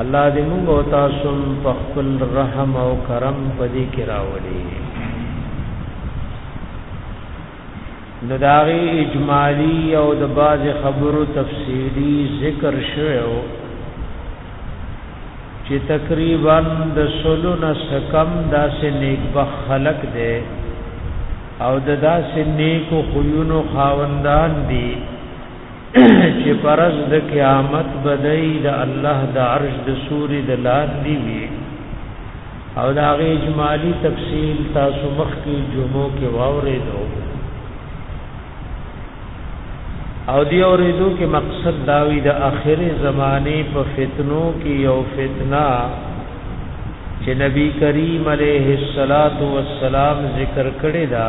الله دې موږ او تاسو په خپل رحم او کرم په دې کې راولي نو داغي اجمالی او د باز خبرو تفصیلی ذکر شوو چې تقریبا د سلو نه سکم داسې نیک بخ خلق دی او د داسې نیکو خویونو خاوندان دي چې پرز د قیامت بدای د الله د عرش د سوري د لاندې وي او دا غي اجمالی تفصیل تاسو مخ کې جمعو کې واورې دو او دی اوریدو کې مقصد داوی د اخر زمانه په فتنو کې یو فتنه چې نبی کریم علیه الصلاۃ والسلام ذکر کړی دا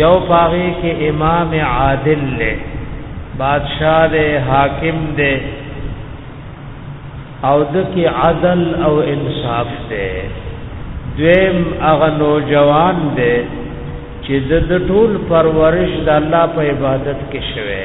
یو پاغي کې امام عادل له بادشاہ دے حاکم دے او دکی عدل او انصاف دے دویم اغا نوجوان دے چې د ټول پرورش د الله په عبادت کې شوه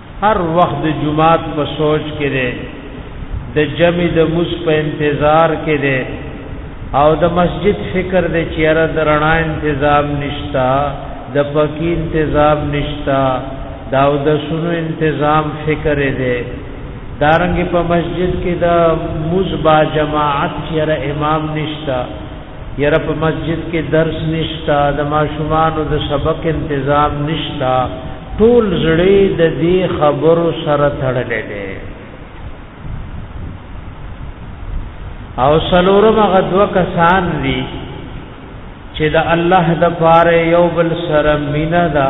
هر وخت د جمعات په سوچ کې دی د جمع د مس په انتظار کې دی او د مسجد فکر دی چې را درنا تنظیم نشتا د پکی تنظیم نشتا دا د سونو تنظیم فکر دی دارنګ په مسجد کې د مزبا جماعت چې را امام نشتا یره په مسجد کې درس نشتا د ماشومانو د سبق تنظیم نشتا ټول زړې د دې خبرو سره تړلې ده او سلورم غدو کسان دي چې د الله د پاره یو بل سره مینا ده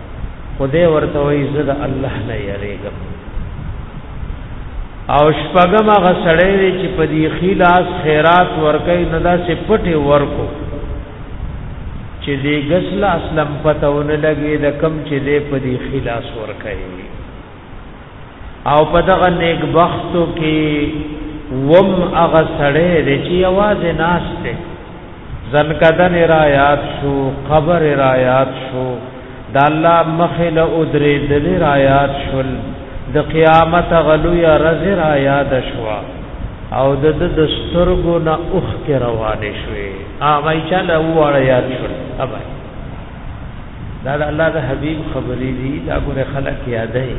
خدای ورته وای زه د الله نه یریږم او شپږم هغه سړی دی چې په دې خلاص خیرات ورکوي نه دا چې پټه ورکو چې دې غسل اسلم پتهونه لګي د کم چې دې په دې خلاص ورکوي او په دغه نیک بختو کې وم هغه سړی دی چې یوازې ناس دی زنکدن را یاد شو قبر را یاد شو د الله مخې له ادرې دلې را یاد شول د قیامت غلوی رز را یاد شو او د د سترګو نه اوخ کې روانې شوې هغه چاله واړه یاد شول ابای دا د الله د حبيب خبرې دي دا ګوره خلک یادای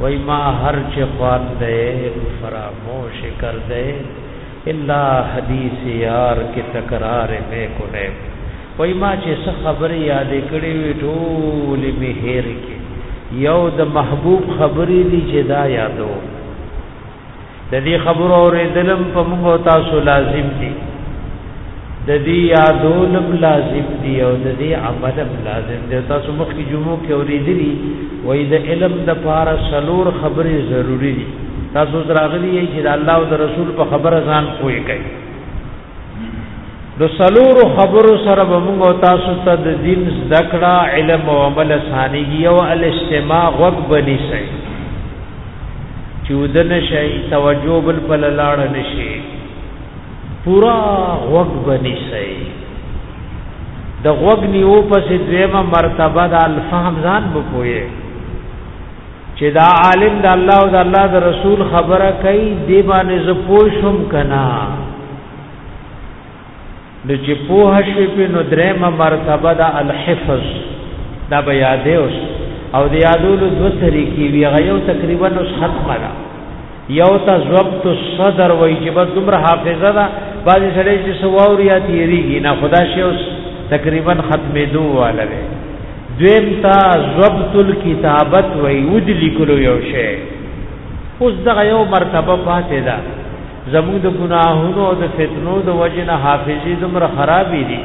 وای ما هر چې خوان دی فراموش کر دی الا حدیث یار کې تکرار مې کړې وای ما چې څه خبرې یادې کړې وې ټول مې هېر کې یو د محبوب خبرې دي چې دا یادو د دې خبرو اورېدلم په موږ او تاسو لازم دي د دې یادولم لازم دي او د دې عملم لازم دي تاسو مخ کې جمعو کې اورېدلي وای د علم د پاره سلور خبرې ضروری دي تاسو زراغلی چې د الله او د رسول په خبره ځان پوي کوي نو سلورو خبرو سره به موږ تاسو ته د دین زده کړه علم او عمل اسانيږي او الاستماع غوږ بنی شي چې ودن شي توجه بل په لاړ نشي پورا غوږ بنی شي د غوږ نیو پسې دیمه مرتبه د الفهم ځان بپوي چې دا عالم د الله او د الله د رسول خبره کوي دی باندې زه پوښوم کنا نو چې پوه شي په نو درېمه مرتبه دا الحفظ دا به یادې اوس او د یادولو دوه طریقې وی غيو تقریبا اوس ختمه ده یو ته ضبط الصدر وای چې بس دومره حافظه ده بعضې سړی چې څه واوري یا تېرېږي نه خو دا شی اوس تقریبا ختمېدو واله دی دویم ته ضبط الکتابت وای ود لیکلو یو شی اوس دغه یو مرتبه پاتې ده زموږ د ګناهونو او د فتنو د وجې نه حافظې دومره خرابې دي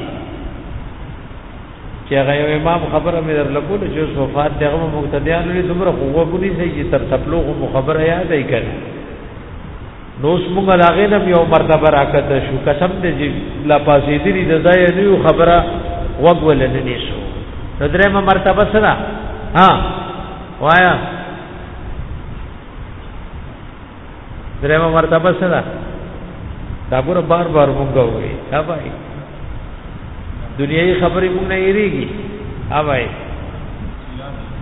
چې هغه یو امام خبره مې در لګول چې اوس وفات دی هغه مقتدیان لري دومره خو وګوري چې تر تپلو خو مو خبره یاد ای کړي نو اوس موږ لاغې نه یو مرتبه راکته شو قسم دې چې لا پاسې دې د ځای نه خبره وګول نه نشو نو درېمه مرتبه سره ها وایا درېمه مرتبه څه ده دا ګوره بار بار مونږ وې ها بھائی دنیاي خبرې مونږ نه یریږي ها بھائی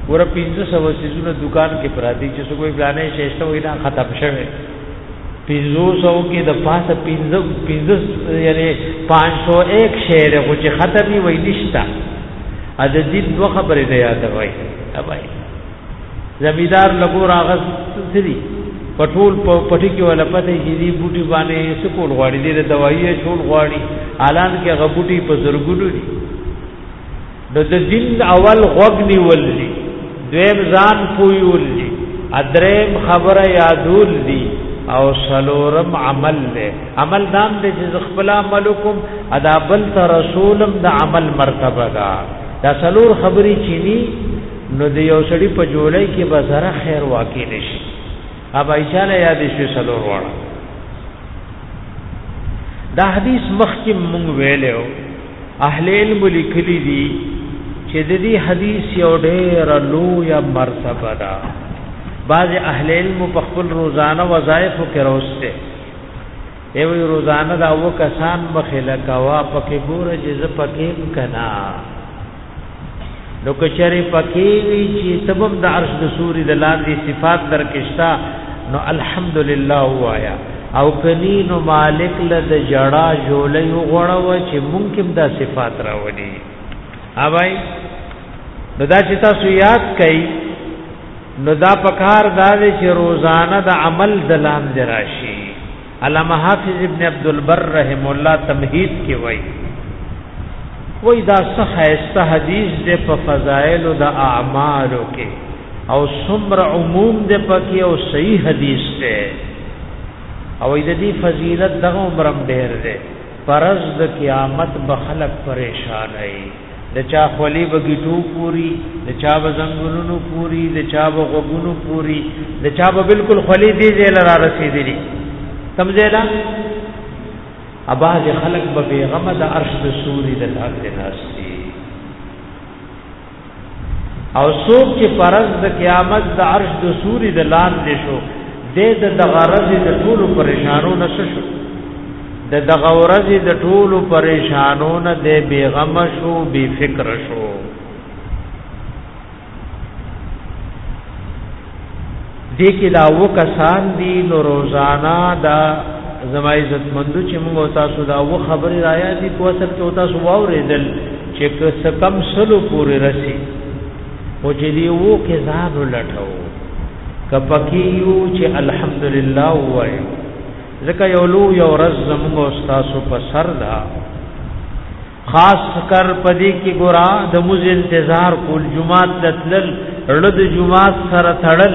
ګوره 1500 سيزونه دکان کې پراتی چې څوک یې پلانې شېشته وې نه ختم شوه 1500 کې د پاسه 15 15 یعنی 501 شعر خو چې ختمي وې نشتا ا د دې دوه خبرې نه یاد وای ها بھائی زمیدار لګو راغس سری پټول په پټی کې ولا پته چې دی بوټي باندې سکول غواړي دی دوايي شول غواړي الان کې غبوټي په زرګونو دي نو د دین اول غوګنی ولدي دویم ځان پوي ولدي ادریم خبره یادول دي او سلورم عمل دی عمل دام دی چې خپل عملکم ادا بل ته رسولم د عمل مرتبه ده دا سلور خبري چيني نو د یو سړي په جولای کې به زره خیر واقع نشي اب ایشاله یاد شي سلور واړه دا حدیث مخکې مونږ ویلو اهل علم لیکلي دي چې د دې حدیث یو ډېر لوی مرتبه ده بعض اهل علم په خپل روزانه وظایفو کې راوسته دی وی روزانه دا و کسان مخله کوا پکې ګوره چې ز پکې کنا نو کچره پکې وی چې تبم د عرش د سوري د لاندې صفات درکشتا نو الحمدلله وایا او کنی نو مالک له د جړا جولې غړو چې ممکن دا صفات راوړي اوبای نو دا چې تاسو یاد کړئ نو دا پکار دا دی چې روزانه د عمل دلام دراشي علامه حافظ ابن عبد البر رحم الله تمهید کې وایي وای دا صح است حدیث د په فضائل د اعمالو کې او سمر عموم د پکې او صحیح حدیث ده او د دې فضیلت دغه عمرم ډېر ده پرز د قیامت بخلق پریشان ای د چا خولې به ګیټو پوری د چا به زنګونونو پوری د چا به غوګونو پوری د چا به بالکل خولې دې دې لرا رسیدلې کم زیلا اباز خلق به بیغم د عرش د سوري د لاس ناشتي او څوک چې فرض د قیامت د عرش د سوري د لاندې شو د د غرض د ټول پریشانو نشو د دغه ورځې د ټولو پریشانو نه د بیغم شو بی فکر شو دې کې دا و کسان دي نو روزانا دا زما عزت مندو چې موږ تاسو دا و خبرې رایا دي کو اصل کې تاسو واورېدل چې کم سلو پورې رسی او چې دی وو کې ځان لټاو کپکیو چې الحمدلله وایو ځکه یو لو یو ورځ زموږ استادو په سر دا خاص کر پدې کې ګورا د موز انتظار کول جمعات لتل رد جمعات سره تړل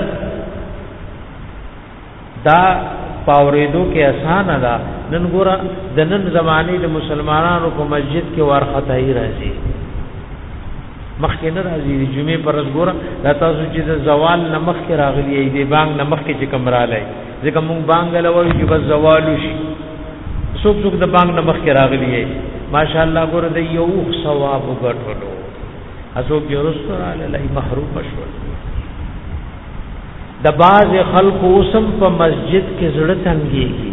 دا پاوریدو کې آسان ده نن ګورا د نن زمانه د مسلمانانو په مسجد کې ورختای راځي مخکې نه راځي د جمعې پر ورځ ګورا د تاسو چې د زوال نمخ کې راغلي دی بانګ نمخ کې چې کمراله ځکه مونږ بانګ لوي چې بس زوال شي څوک څوک د بانګ نه مخکې راغلي یې ماشاءالله ګور د یو ثواب وګټلو اسوک یې رسول الله محروم شول د باز خلکو اوسم په مسجد کې زړه تنګيږي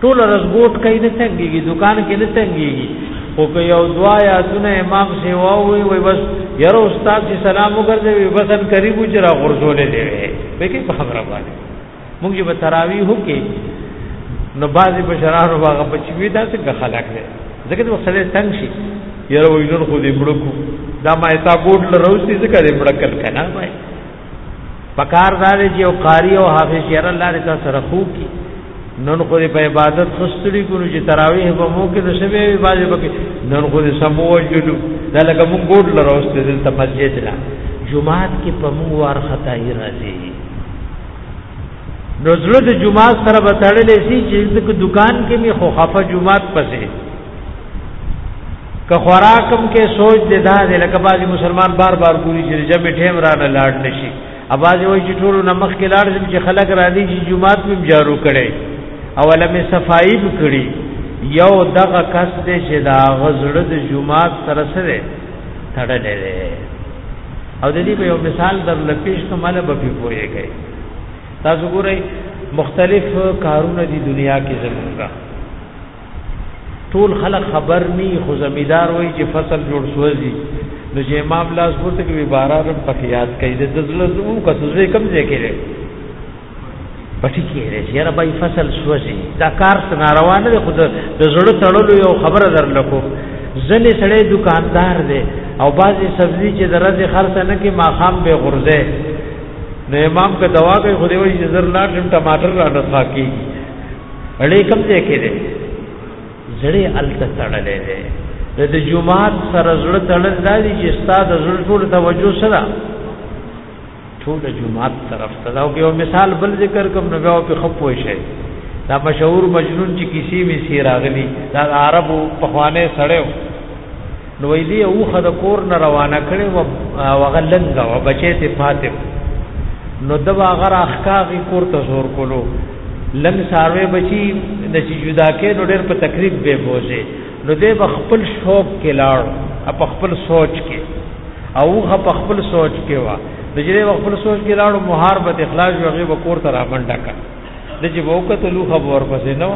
ټول ورځ ګوټ کوي نه تنګيږي دکان کې نه تنګيږي خو که یو دوا یا دونه امام سی واوي وي بس یره استاد چې سلام وګرځوي بس ان کریم چې را غرزولې دی به کې په خبره باندې موږ به تراوی هو کې نو بازي په شرار واغه بچوي دا څنګه خلق دی ځکه چې سره تنگ شي یره وینن خو دې مړکو دا ما تا ګوډ لروستي ځکه دې مړکل کنه وای پکار دار چې او قاری او حافظ یې الله دې تاسو سره خو کی نن خو په عبادت خستړي ګورو چې تراویح به مو کې د شپې باندې پکې نن خو دې سمو وجلو دا لکه مونږ ګوډ لروسته دلته مسجد لا جمعات کې په مونږ وار خدای راځي نو زړه د جمعات سره بتړلې سي چې د دکان کې می خو خفه جمعات پسې که خوراکم کې سوچ دې دا دې لکه بعضي مسلمان بار بار ګوري چې جمع ټیم را نه لاړ نشي اباځي وایي چې ټول نمخ کې لاړ شي چې خلک را دي چې جمعات مم جارو کړي او لمه صفائی کړي یو دغه کس دې چې دا غزړه د جمعات سره سره تړلې ده او د دې په یو مثال در لپیش کومه به په پوهه کوي تاسو ګورئ مختلف کارونه دي دنیا کې زموږه ټول خلق خبر ني خو زمیدار وای چې فصل جوړ سوځي نو چې امام لاس پورته کوي باران په یاد کوي د دزله زمو کسوزه کم ځای کې لري پټی کې لري چې را بای فصل سوځي دا کار ناروا نه خو د زړه تړلو یو خبره درلکو ځنې سړی دکاندار دی او بعضی سبزی چې درځي خرڅ نه کې ماخام به غرزه نو امام که دوا کوي خو دی وایي چې زر لاټم ټماټر را نه ښاکي اړې کوم ځای کې دی زړه الته تړلې دی د د جمعات سره زړه تړل دادی چې استاد زړه ټول توجه سره ټول جمعات طرف ته دا یو مثال بل ذکر کوم نو بیا په خپو شي دا مشهور مجنون چې کسی می سی راغلی دا عربو په خوانه سړیو نو ویلی او خد کور نه روانه کړي و وغلنګ او بچی ته فاطم نو دبا غره اخکاغي کور ته زور کولو لنګ ساروی بچی د چې جدا کې نو ډېر په تکلیف به بوزي نو دې په خپل شوق کې لاړ په خپل سوچ کې او هغه په خپل سوچ کې وا د جری خپل سوچ کې لاړو مهار به اخلاص وغي وکور تر امنډه کا د چې وکته لو خبر پسې نو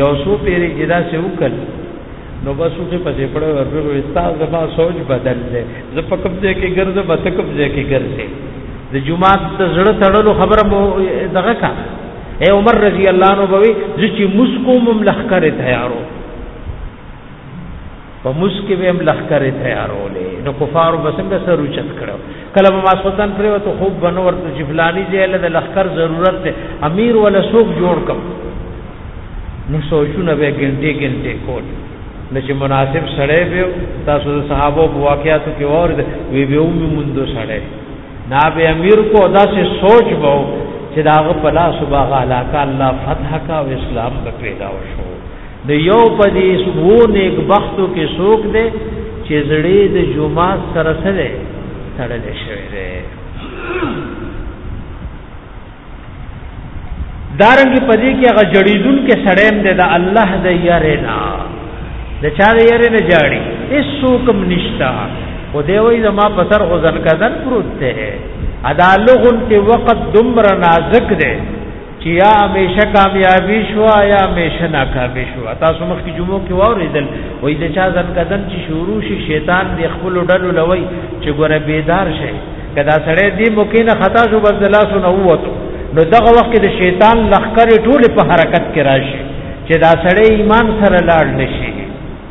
یو سو پیری جدا سه وکړ نو بس وکړي په دې پړه ورپرې وي ستا زما سوچ بدل دی زه په کوم ځای کې ګرځم په کوم ځای کې ګرځې د جمعات د زړه تړلو خبره مو دغه کا اے عمر رضی الله عنه بوي چې مسکو مم لخر تیارو په مسکو مم لخر تیارو له نو کفار وسنګ سره چت کړو کله به ماسوتن پرې وته خوب بنو ورته چې فلانی ځای له لخر ضرورت دی امیر ولا سوق جوړ کم نو سوچونه به ګنټه ګنټه کول نو چې مناسب سړی به تاسو د صحابه په واقعاتو کې اور وی به ومه مونږ سړی نا به امیر کو ادا سے سوچ بو چې داغه پلا صبح غالا کا الله فتح کا او اسلام به پیدا وشو د یو په دې سو نیک بختو کې څوک دی چې زړې د جمعه سره سره تړل شوی دی دارنګ په دې کې هغه جړیدون کې سړیم دی د الله د یاره نه د چا د یاره نه جاړي هیڅ څوک نشتا او دی وای زما په سر غزن کزن پروت دی ادا لغون کې وقت دمر نازک دی چې یا همیشه کامیابی شو یا همیشه ناکامی شو تاسو مخکې جمعو کې واوریدل وای د چا ځن قدم چې شروع شي شیطان د خپل ډلو لوي چې ګوره بیدار شي کدا سړی دې موقع نه خطا شو بس لاسو نه ووتو نو دغه وخت د شیطان لخر ټول په حرکت کې راشي چې دا سړی ایمان سره لاړ نشي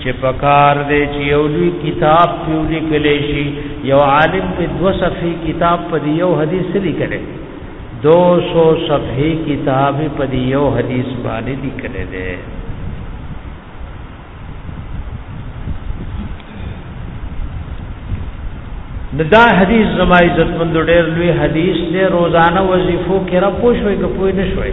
چې پکار دی چې یو لوی کتاب پیو لیکلی شي یو عالم په دو صفحې کتاب په یو حدیث لیکلی 200 صفحې کتاب په یو حدیث باندې لیکلی دی دا حدیث زما عزت مند ډېر لوی حدیث دی روزانه وظیفو کې را پوښوي که پوه نه شوي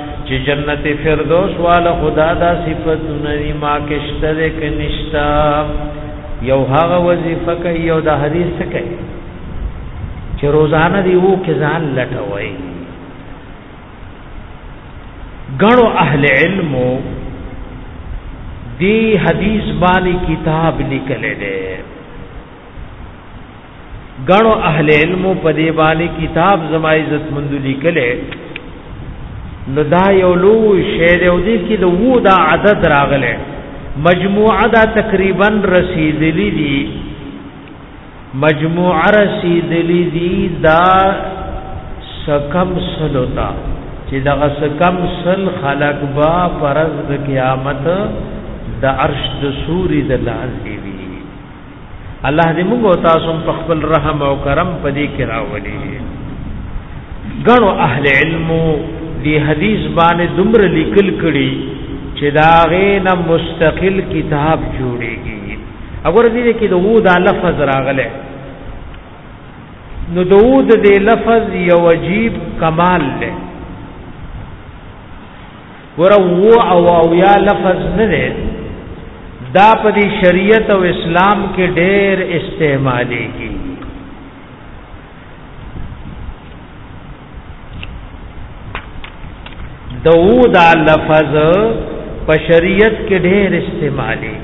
چې جنت فردوس والا خدا دا صفاتونه دي ما کې شته دې کې نشتا یو هغه وظیفه کوي یو د حدیث کوي چې روزانه دی وو کې ځان لټوي غړو اهل علم دی حدیث باندې کتاب لیکل دي غنو اهل علم په دی باندې کتاب زما عزت مند لیکلې نو دا یو لو شعر او دې کې د وو دا عدد راغله مجموعه دا تقریبا رسیدلې دي مجموعه رسیدلې دي دا سکم سلوتا چې دا سکم سل خلق با پرز د قیامت د عرش د سوري د لاندې الله دې موږ او تاسو په خپل رحم او کرم په دې کې راولي غنو اهل علم دی حدیث باندې دمر لیکل کړي چې دا غینه مستقل کتاب جوړيږي اگر دې کې د وو دا لفظ راغله نو دود دې لفظ یو عجیب کمال له ګور وو او او یا لفظ نه دی دا په دې شریعت او اسلام کې ډېر استعمالي کی دو دا لفظ په شریعت کې ډېر استعمالي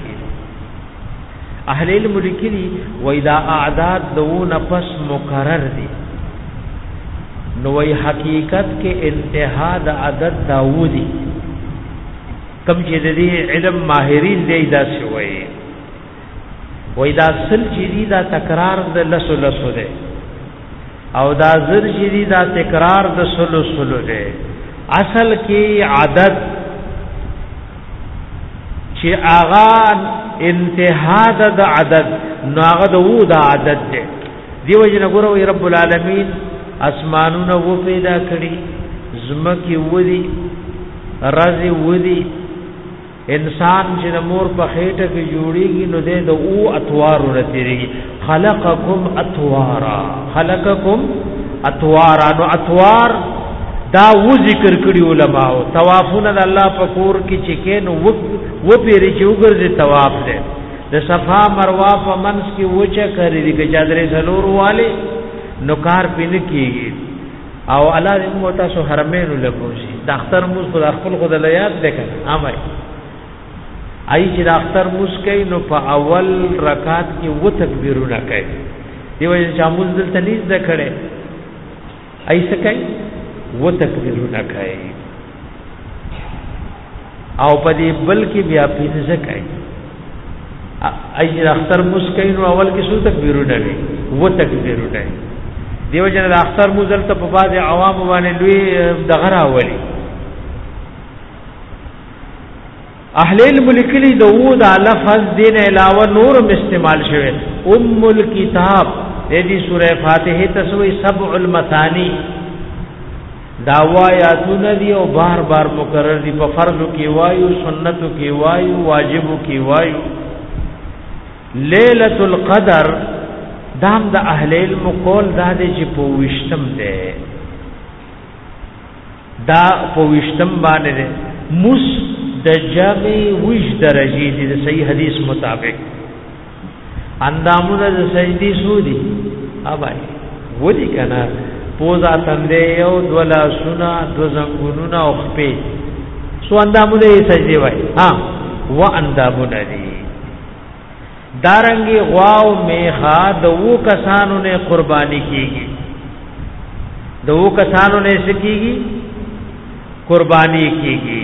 اهل علم لیکلي وای دا اعداد دونه پس مکرر دي نو وی حقیقت کې انتها د عدد داوودی کم چې د دې علم ماهرین دی دا شوی وای دا سل چې دا تکرار د لسو لسو دی او دا زر چې دی دا تکرار د سلو سلو دی اصل کې عدد چې اغا انتها د عدد نو هغه د وو د عدد دی دیو جن ګورو رب العالمین اسمانونه و پیدا کړی زمکه ودی رازی ودی انسان چې د مور په خېټه کې جوړیږي نو د او اتوار ورتېږي خلقکم اتوارا خلقکم اتوارا نو اتوار دا و ذکر کړي علما او طوافونه د الله په کور کې چې کین و و پیری چې وګرځي طواف دی د صفا مروه په منځ کې وچه کړی دی چې حضرت سلور والی نو کار پین کیږي او الله دې موږ تاسو حرمین له بوزي د اختر موږ خدای خپل خدای له یاد ده کنه امر ای چې د اختر موږ کوي نو په اول رکعت کې و تکبیرونه کوي دی وایي چې موږ دلته نیز ده کړي ای څه کوي و تکبیرونه کوي او په دې بل کې بیا پنځه کوي اجر اختر مسکین او اول کې څو تکبیرونه وي و تکبیرونه دیو جن د اختر مزل ته په باز عوام باندې لوی دغه راولي اهل الملک لی داوود لفظ دین علاوه نور استعمال شوه ام الكتاب دې سوره فاتحه تسوی سبع المثانی دا وایاتونه دی او بار بار مکرر دی په فرضو کې وایو سنتو کې وایو واجبو کې وایو ليله القدر دام د دا اهل علم قول دا دی چې په وشتم دی دا په وشتم باندې دی مس د جمع وش درجه دی د صحیح حدیث مطابق اندامونه د سجدي سودي اوبای ودی کنه پوزا تندې یو دولا سنا دو زنګونونه او خپې سو اندامونه یې سجدي وای ها و اندامونه دي دارنګي غواو میخا د وو کسانو نه قرباني کیږي د وو کسانو نه سکیږي قرباني کیږي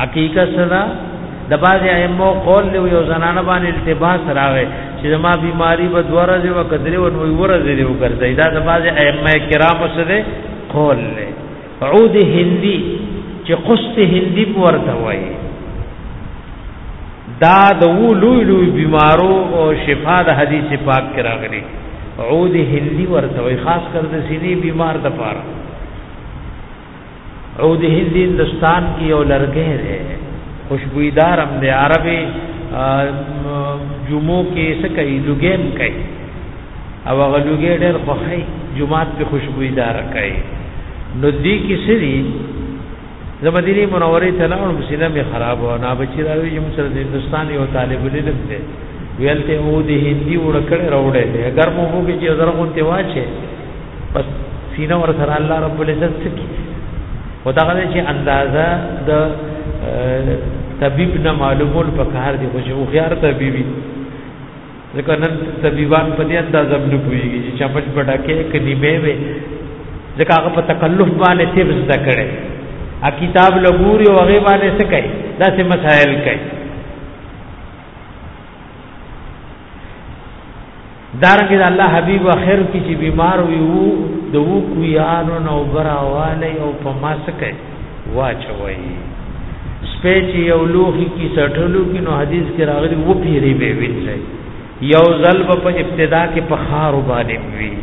حقیقت صدا د باز ائمه قول له یو زنانه باندې التباس راغی چې ما بیماری به دوه ورځې و کدرې و نوې ورځې دی وګرځي دا د باز ائمه کرام سره قول له عود هندي چې قسط هندي پورته وای دا د لوی لوی بیمارو او شفا د حدیث پاک کې راغلي عود هندي ورته وای خاص کر د سینې بیمار د پاره عود هندي هندستان کې یو لرګی دی خوشبویدار هم دی عربي جمعو کې څه کوي لګیم کوي او هغه لګی ډېر خوخی جمعات په خوشبویدار کوي نو دې کې سری زمدینی منورې ته لاړو مسله می خراب و نه بچی راوي چې مسره د هندستان یو طالب علم دی ویلته او د هندي وړکړه راوړې اگر مو هو کې چې زرغون ته واچې بس سینه ور سره الله رب العزت سکی او دا غواړي چې اندازه د طبيب نه معلومول په کار دی خو چې خو خيار طبيبي ځکه نن طبيبان په دې اندازه نه پويږي چې چمچ پټا کې کني به وي ځکه هغه په تکلف باندې تیب زده کړي ا کتاب لګوري او هغه باندې څه کوي دا څه مسائل کوي دارنګه د الله حبيب اخر کې چې بیمار وي وو د وو کویانو نو براواله او په ماسکه واچوي سپېچ یو لوخي کې سټلو کې نو حدیث کې راغلي وو پیری به وینځي یو ځل په ابتدا کې په خار باندې وي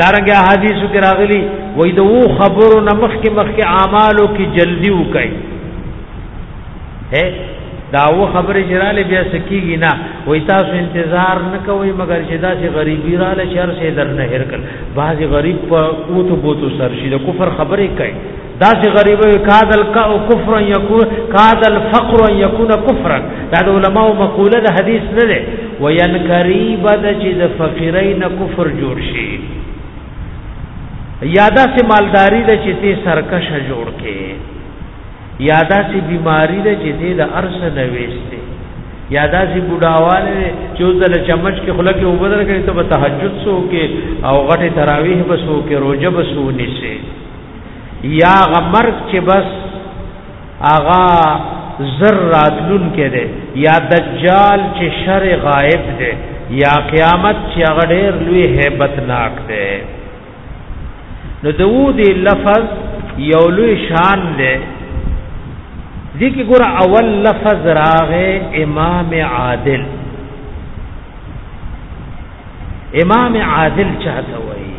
دارنګه حدیثو کې راغلي وې د وو خبرو نمخ کې مخ کې اعمالو کې جلدی وکړي هه دا و خبرې جراله بیا سکیږي نه وای تاسو انتظار نه کوي مګر چې دا چې غریبی را له شر سي در نه هر کړ بعضي غریب په او تو بو تو سر شي د کفر خبرې کوي دا چې غریب کادل کا او کفر یکون کادل فقر یکون کفر دا د علماء مقوله د حدیث نه ده وین قریب د چې د فقیرای نه کفر جوړ شي یادا سے مالداری د چې ته سرکشه جوړ کې یا داسې بیماری ده چې دې له ارس نه وېسته یا داسې بډاواله ده چې اوس له چمچ کې خلک یې وبدل کړي ته به تهجد سو کې او غټه تراویح به سو کې روزه به سو نشي یا غمرک چې بس آغا زر راتلون کې ده یا دجال چې شر غائب ده یا قیامت چې هغه ډېر لوی hebat ناک ده نو دو دی لفظ یو لوی شان دی دی کی ګور اول لفظ راغه امام عادل امام عادل چاته وای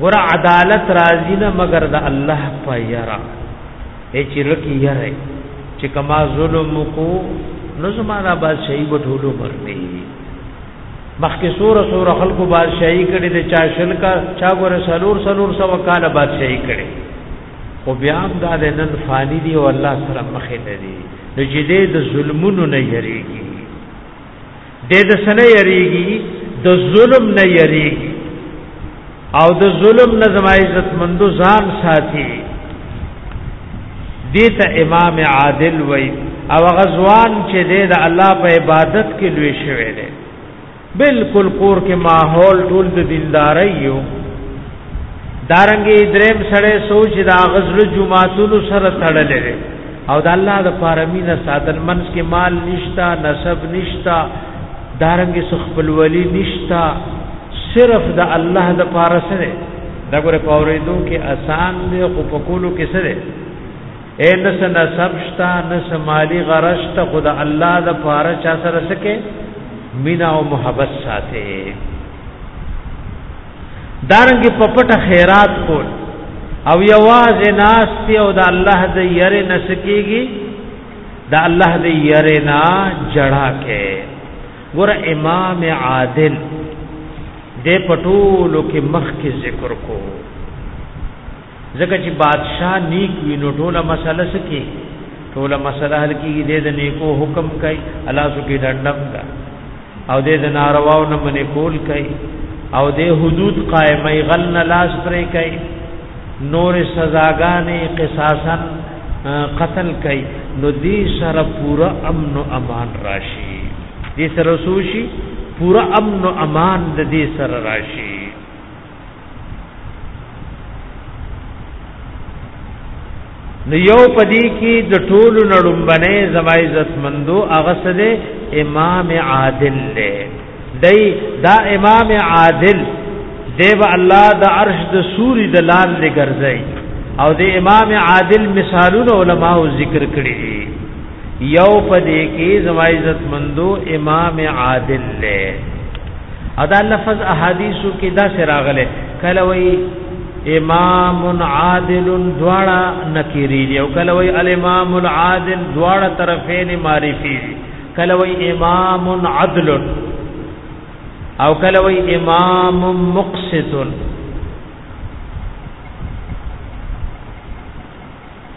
ګور عدالت راضی نه مگر د الله په یرا ای چې لکی یره چې کما ظلم کو نو زما را بادشاہي بټولو مرنی مخکې سور سور خلکو بادشاہي کړي د چا شل کا چا ګور سلور سلور سو کاله بادشاہي کړي خو بیا هم دا د نن فانی دی او الله سره مخې ته دی نو چې دې د ظلمونو نه یریږي دې د سنه یریږي د ظلم نه یریږي او د ظلم نه زما عزت مندو ځان ساتي دیت امام عادل وای او غزوان چې د الله په عبادت کې لوي شوی دی بالکل کور کې ماحول ټول د دینداري یو دارنګي دریم سړی سوچ دا غزل جمعاتونو سره تړلې او د الله د پاره مینه ساتل منځ کې مال نشتا نسب نشتا دارنګ سخبل ولی نشتا صرف د الله د پاره سره دا ګوره پاوریدو کې آسان دی خو په کولو کې سره اے نس نسب شتا نس مالی غرشت خدا الله د پاره چا سره سکے مینا او محبت ساته دارنګ په پټه خیرات کول او یواز ناشتی او د الله د یری نسکیږي د الله د یری نا جڑا کې ګور امام عادل د پټولو کې مخ کې ذکر کو ځکه چې بادشاہ نیک وي نو ټوله مسله سکی ټوله مسله حل کیږي د نیکو حکم کوي الله سکی دندم کا او د نارواو نه منې کول کوي او د حدود قائمه غل نه لاس پرې کوي نور سزاګانې قصاصا قتل کوي نو دې سره پورا امن او امان راشي دې سره سوشي پورا امن او امان د دې سره راشي نو یو پدی کې د ټولو نړمبنې زما عزت مندو هغه سره امام عادل دی دی دا امام عادل دیو الله د عرش د سوري د لال لګرځي او د امام عادل مثالونه علما ذکر کړی یو پدې کې زما عزت مندو امام عادل له ادا لفظ احادیثو کې دا سراغله کله وی امام عادل دواړه نکری دی او کله وی الامام العادل دواړه طرفین معرفی دی کله وی امام عدل او کله وی امام مقسط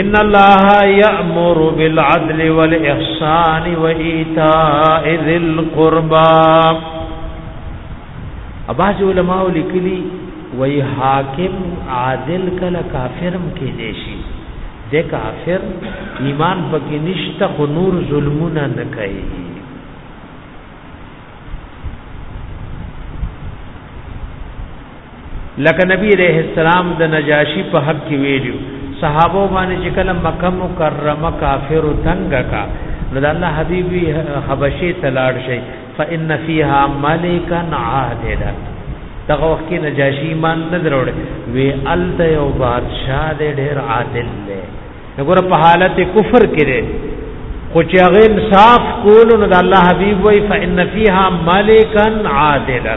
ان الله یأمر بالعدل والاحسان وایتاء ذی القربى اباظ علماء لیکلی وای حاکم عادل کله کافرم کې دی شي د کافر ایمان پکې نشته خو نور ظلمونه نه کوي لکه نبی علیہ السلام د نجاشی په حق کې ویلو صحابه باندې چې کله مکه مکرمه کافر تنگ کا نو د الله حبیبی حبشی تلاړ شي فإن فيها ملکا عادلا دغه وخت کې نجاشی ایمان نه دروړ وی الته یو بادشاہ دې ډېر عادل دی وګوره په حالت کفر کې دی خو چې هغه انصاف کول نو د الله حبیب وی فإن فيها ملکا عادلا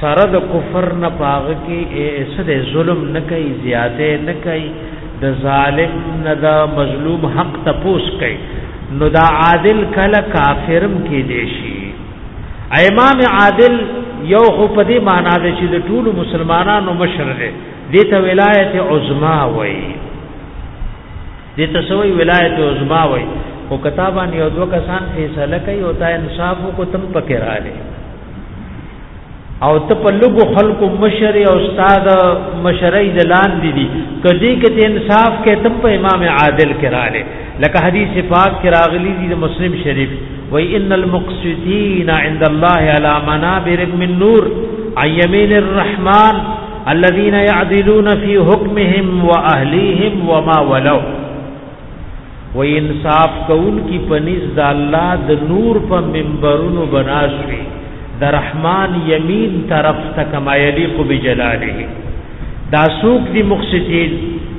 سره د کفر نه پاغ کی ایسه د ظلم نه کوي زیاته نه کوي د ظالم نه د مظلوم حق تپوس کوي نو دا عادل کله کافرم کې دی شي امام عادل یو خو په دې معنی دی چې د ټولو مسلمانانو مشر دی دته ولایت عظما وایي دې تسوي ولایت عظما وای او کتابان یو دوه کسان فیصله کوي او تا انصاف کو تم پکې رااله او ته په لګو خلکو مشر او استاد مشرۍ دلان دي دي کدی کته انصاف کې تم په امام عادل کې رااله لکه حدیث پاک کې راغلی دی مسلم شریف وای ان المقسطین عند الله علی منابر من نور عن يمين الرحمن الذين يعدلون في حكمهم واهليهم وما ولو و انصاف کون کی پنیز د الله د نور په منبرونو بناشوي د رحمان یمین طرف ته کما یلیق بجلاله دا سوق دی مقصدین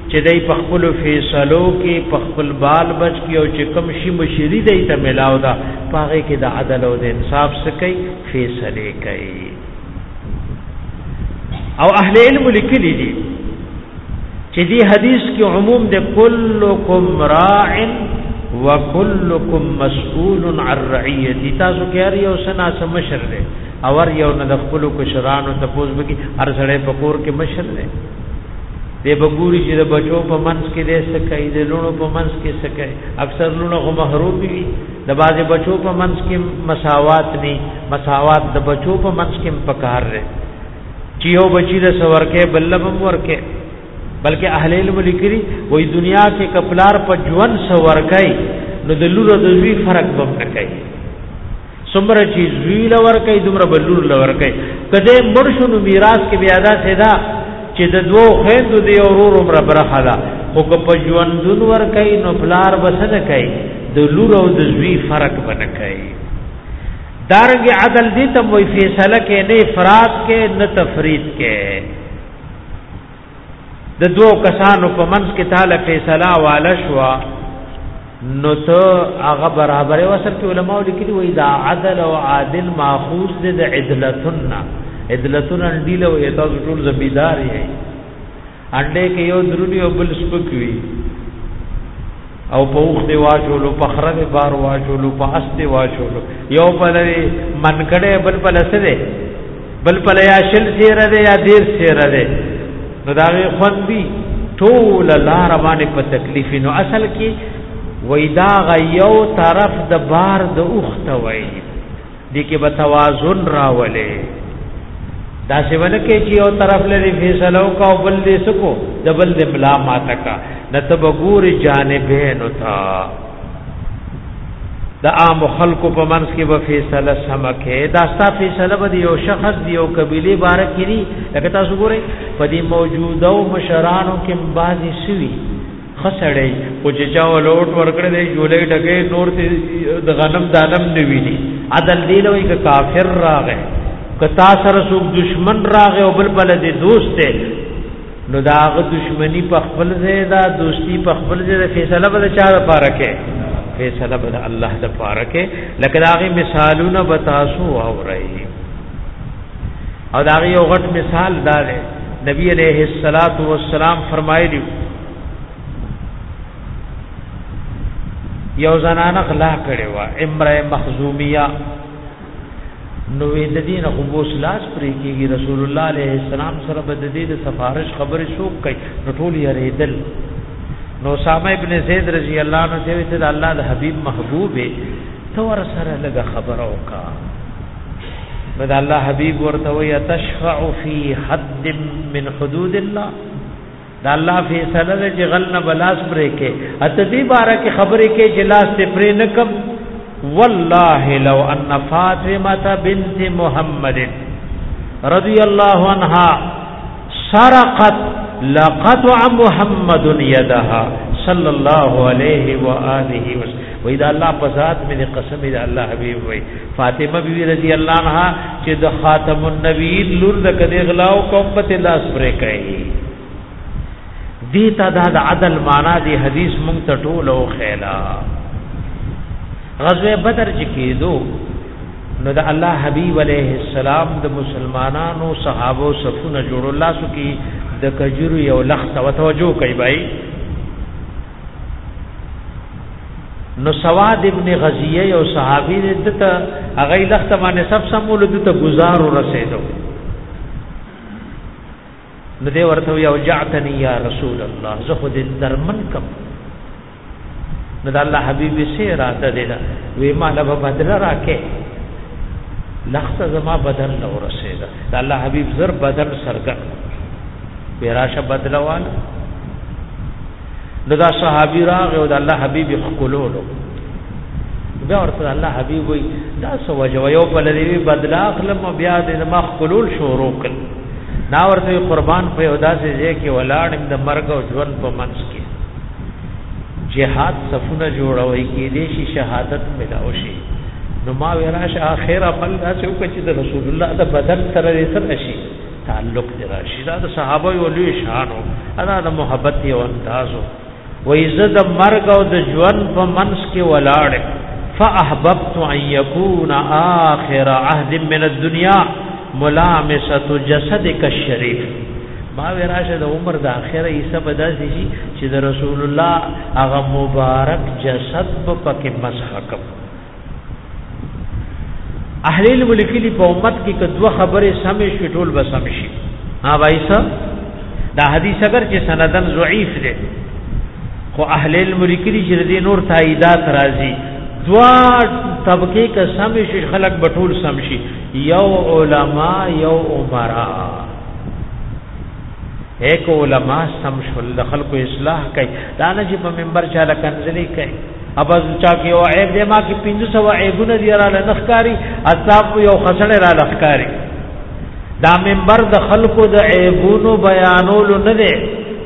چې دای په خپل فیصلو کې په خپل بال بچ کې او چې کم شي مشری دی ته ملاو دا پاره کې د عدل او د انصاف سکه فیصله کوي او اهل علم لیکلي دي چې دې حدیث کې عموم د کلکم راع وکلکم مسئول عن رعیتی تاسو کې هر یو سنا سمشر دی او هر یو نه د خپل کشرانو ته پوز بکی هر سړی په کور کې مشر دی دی بګوري چې د بچو په منځ کې دې سکه دې لونو په منځ کې سکه اکثر لونو غو محروم وي د بازي بچو په منځ کې مساوات نه مساوات د بچو په منځ کې پکار دی چې یو بچی د سورکه بلبم ورکه بلکې اهل علم لیکري وای دنیا کې کپلار په ژوند سورکای نو د لور د زوی فرق بم نه کوي سمره چې زوی لور کوي دومره بلور لور کوي کله مرشو نو میراث کې بیا ادا سیدا چې د دوو خويندو دی اورور عمر برخه ده خو که په ژوندون ور کوي نو پلار بسنه کوي د لور او د زوی فرق بنه کوي دارنګ عدل دې ته وې فیصله کې نه افراد کې نه تفرید کې د دوو کسانو په منځ کې تعالی فیصله والا شو نو ته هغه برابر وسر کې علما لیکلي وې دا عدل او عادل ماخوذ دې د عدلتنا عدلتنا ډیله وې تاسو ټول زمیدار یې انډې کې یو درونی او بل سپک وي او په اوخ دی واچولو په خره دی بار واچولو په اس دی واچولو یو په لري منکړې بل په لسه دی بل په لیا شل سیره دی یا دیر سیره دی نو دا وی خوند دی ټول لار باندې په تکلیف نو اصل کې وېدا غيو طرف د بار د اوخته وایي دې کې به توازن راولې دا څه ولکه چې یو طرف لري فیصله او کا بل دې سکو دبل دې بلا ماته کا نتب ګور جانبین تھا د عام خلکو په منځ کې به فیصله سمکه دا ستا فیصله به یو شخص دی یو قبيله بار کړي لکه تاسو ګورئ په دې موجوده او مشرانو کې بعضی سوي خسړی او چې چا ولوټ ورکړې دی جولې ډګې نور ته د غنم دانم نه ویني عدل دی لوی ک کافر راغې ک تا سره سو دشمن راغې او بل بل دې دوست دی نو دا غ دشمنی په خپل ځای دا دوستی په خپل ځای فیصله به چا لپاره کې فیصله به الله د لپاره کې لکه دا غي مثالونه به تاسو اورئ او دا یو غټ مثال دا دی نبی علیہ الصلات والسلام فرمایلی یو زنان غلا کړي وا امره مخزومیه نو د دین غبوس لاس پرې کیږي رسول الله علیه السلام سره بد دې د سفارش خبرې شو کوي نو ټول یې ریدل نو سامه ابن زید رضی الله عنه ته د الله د حبیب محبوب ته ور سره لګه خبر او کا نو د الله حبيب ورته وي تشفع في حد من حدود الله د الله فیصله ده چې غل نه بلاس پرې کې اته دې بارا کې خبرې کې چې لاس ته پرې نه کم والله لو ان فاطمه بنت محمد رضی الله عنها سرقت لقطع محمد يدها صلی الله علیه و آله وسلم وې دا الله په ذات مې قسم دې الله حبيب وې فاطمه بي رضی الله عنها چې د خاتم النبیین لور د کدی غلاو کوم په لاس پرې کوي دې تا دا د عدل معنا دی حدیث مونږ ته ټولو خیلا غزوه بدر چې کېدو نو د الله حبیب علیه السلام د مسلمانانو صحابه صفونه جوړ الله سو کی د کجورو یو لخت او توجه کوي بای نو سواد ابن غزیه یو صحابي دته هغه لخت باندې سب سمول دته گزار رسیدو نو دی ورته یو جعتنی یا رسول الله زه خو دې درمن کوم نو د الله حبیب سي اراده دی دا وی ما له بدل راکې لخص زما بدل نه ورسېدا د الله حبیب زر بدل سرګن ویراشه بدلوان نو دا صحابي راغ او د الله حبیب خلولو بیا ورته الله حبیب وی دا سوجو یو په لری بدل اخلم بیا د ما خلول شروع کړ نا ورته قربان په اوداسه ځای کې ولاړ د مرګ او ژوند په منځ کې جهاد صفونه جوړوي کې دې شي شهادت ملاو شي نو ما وراش اخر عمل دا چې وکړي چې رسول الله د بدن سره یې سره شي تعلق دې راشي دا د صحابه یو لوی شان او ادا د محبت یو انداز و عزت مرګ او د ژوند په منس کې ولاړ فاحببت ان يكون اخر عهد من الدنيا ملامسه جسدك الشريف ما وی راشه د عمر د اخره حصہ به داسې شي چې د رسول الله هغه مبارک جسد په پکې مسح کم اهل علم لیکلي په امت کې کدو خبره سمې شوي ټول به سم شي ها وایسا دا حدیث اگر چې سندن ضعیف دی خو اهل علم لیکلي چې دې نور تاییدات راځي دوا طبقه کا سم شي خلق بټول سم شي یو علما یو عمرا ایک علماء سم شول د خلکو اصلاح کوي دا نه چې په منبر چا لکنځلې کوي ابا چا کې او عیب دې ما کې 500 عیبونه دی را لنخکاری اصحاب یو خسړې را لخکاری دا منبر د خلکو د عیبونو بیانولو نه دی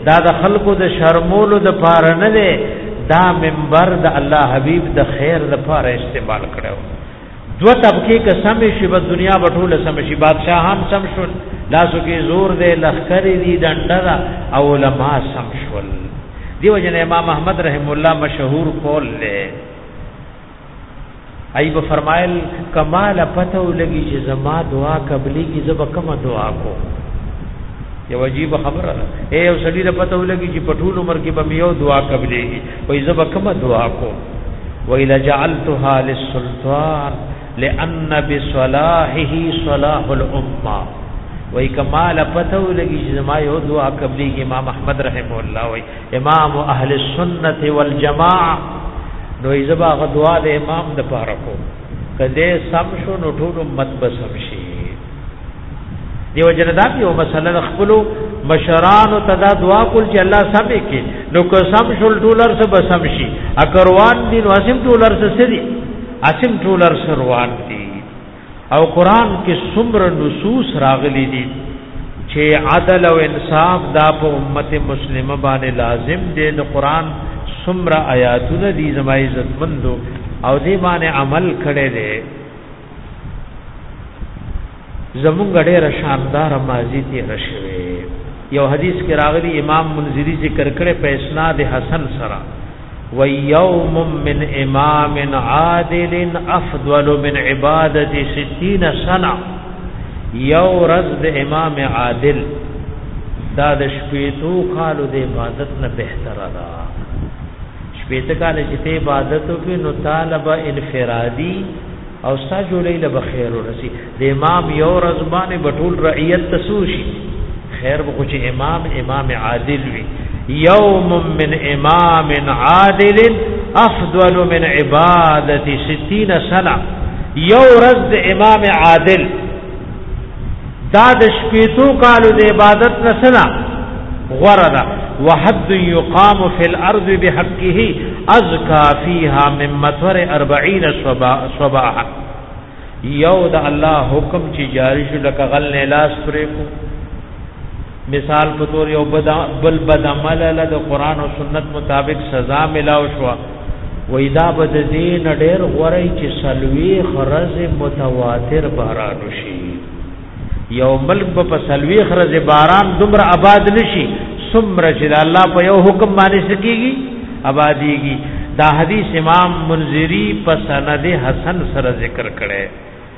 دا د خلکو د شرمولو د پاره نه دی دا منبر د الله حبیب د خیر د پاره استعمال کړو دو طبقه که سم شي بس دنیا به ټول سم شي بادشاہان سم شول لاسو کې زور دی لخرې دی ډنډه دا او علما سم شول دیو جن امام احمد رحم الله مشهور قول له ایب فرمایل کمال پته لګي چې زما دعا قبلي کی زب کما دعا کو یو عجیب خبره ده اے یو سړي د پته ولګي چې په ټول عمر کې به یو دعا قبليږي وای زه به کومه دعا کوم وای لجعلتها للسلطان لأن بصلاحه صلاح الامه وای کمال پته ولګي چې ما یو دعا قبلي کې امام احمد رحم الله وای امام اهل السنت والجماعه نو ایزبا غدوا د امام د پاره کو کله سم شو نو ټول امت بسم شي دیو جن دا یو مسله د خپل مشران او تدا دعا کول چې الله سم کې نو که سم شول ډالر سره به سم شي اکروان دي نو اسیم ډالر سره سړي اسیم ډالر سره روان دي او قران کې څومره نصوص راغلي دي چې عدل او انصاف دا په امت مسلمه باندې لازم دي د قران څومره آیاتونه دي زمای عزت مندو او دې باندې عمل کړي دي زمونږ ډېره شاندار ماضی تیر شوه یو حدیث کې راغلی امام منذری ذکر کړي په اسناد حسن سره و یوم من امام عادل افضل من عبادت 60 سنه یو رز د امام عادل دا د شپېتو کالو د عبادت نه بهتره ده شپېته کال چې ته عبادت وکې نو طالب انفرادي او ستا جوړې له بخیر ورسی د امام یو ورځ باندې بټول رعیت تسوشي خیر به چې امام امام عادل وي یوم من امام عادل افضل من عبادت 60 سنه یو ورځ د امام عادل دا د شپېتو کالو د عبادت نه سنا غوره ده وحد يقام في الارض بحقه ازكى فيها من مطر 40 صباحا یو د الله حکم چې جاری شو لکه غل نه لاس پرې کو مثال په تور یو بل بد عمل له د قران او سنت مطابق سزا ملاو شو وای دا به د دین ډېر غوري چې سلوي خرز متواتر باران شي یو ملک په سلوي خرز باران دومره آباد نشي سمره چې الله په یو حکم باندې سکیږي آبادیږي دا حدیث امام منذری په سند حسن سره ذکر کړي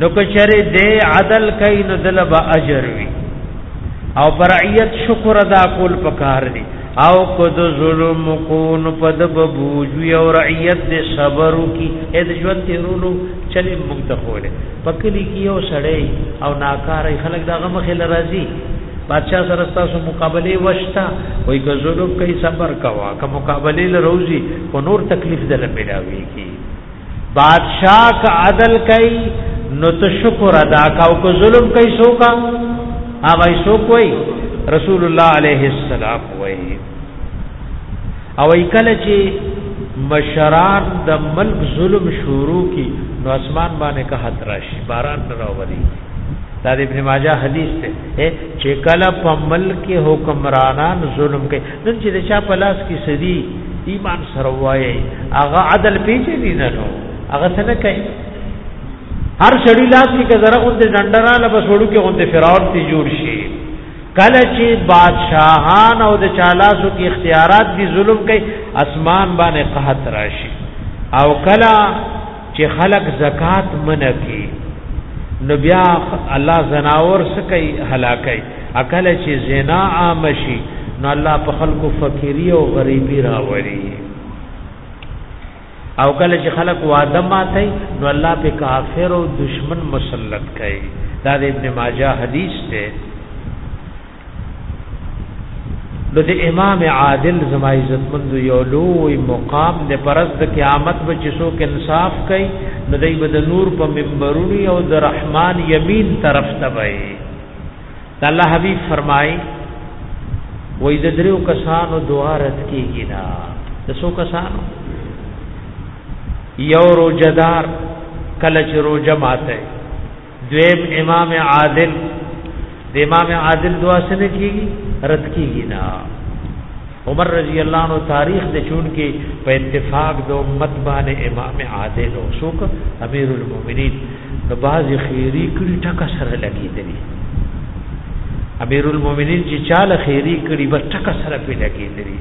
نو کچره دې عدل کوي نو دلب اجر وي او برعیت شکر ادا کول پکار دي او کو د ظلم کو نو پد بوجوي او رعیت دې صبر کی اې د ژوند تیرولو چلې موږ ته خوله پکلی کی او سړې او ناکارې خلک دا غم خل راځي بادشاہ سره تاسو مقابله وشتا وای که ظلم کوي صبر کوا که مقابله لروزي او نور تکلیف دل پیدا ویږي بادشاہ کا عدل کوي نو ته شکر ادا کا او کو ظلم کوي سو کا هغه سو کوي رسول الله عليه السلام وایي او کله چې مشران د ملک ظلم شروع کی نو اسمان باندې کا حد راشي باران راوړي دا د ابن ماجه حدیث ته چې کله په ملک حکمرانان ظلم کوي نن چې د چا په لاس کې سدي ایمان سره وایي هغه عدل پیژني نه نو هغه څه نه کوي هر شړی لاس کې کزره غوند ډنډرا لبس وړو کې غوند فراور تی جوړ شي کله چې بادشاہان او د چالاسو کې اختیارات دي ظلم کوي اسمان باندې قحط راشي او کله چې خلق زکات منع کی نو بیا الله زناور سکی هلاکای اکل چې زنا عام شي نو الله په خلکو فقيري او غريبي راوړي او کله چې خلک واده ماتي نو الله په کافر او دشمن مسلط کوي دا د ابن ماجه حدیث دی نو د امام عادل زما عزت مند یو لوی مقام د پرز د قیامت به چې څوک انصاف کوي نو دای به د نور په منبرونی او د رحمان یمین طرف ته وي د الله حبیب فرمای وې د دریو کسانو دعا رد کیږي نه د څو کسانو یو روجدار کله چې روجه ماته دویم امام عادل د امام عادل دعا سره کیږي رد کیږي نه عمر رضی الله عنه تاریخ د چون کې په اتفاق د امت باندې امام عادل او شوک امیر المؤمنین د باز خیری کړي ټکا سره لګیدلی امیر المؤمنین چې چاله خیری کړي بس ټکا سره په لګیدلی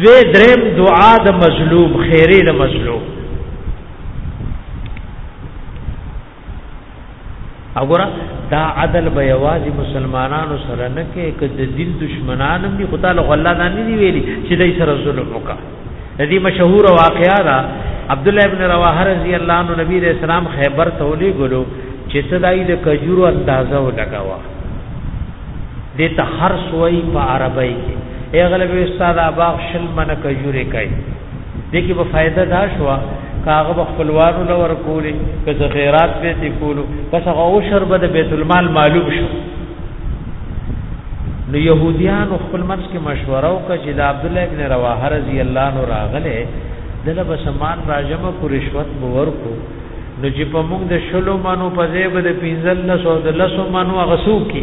دوی دریم دعا د مظلوم خیری د مظلوم وګوره دا عدل به یوازې مسلمانانو سره نه کې که د دین دشمنان دي خو تعالی الله دا نه دی ویلي چې دای سره ظلم وکړه د دې مشهور واقعا دا عبد الله ابن رواحه رضی الله عنه نبی رسول اسلام خیبر ته ولې ګلو چې صدای د کجورو اندازه ولګاوه د تخرس وای په عربی کې اغلب استاد اباغ شل من کجوري کوي دې کې به فائدہ دا شو کاغه به خپلوانو لور کولې که زه خیرات به تی کولو پس هغه او شر به د بیت المال معلوم شو نو يهوديان خپل منځ کې مشوره وکړه چې د عبد الله ابن رواحه رضی الله عنه راغله دله به سامان راجمه کو رشوت به ورکو نو چې په موږ د شلو منو په ځای به د 15 لسو د لسو منو غسو کې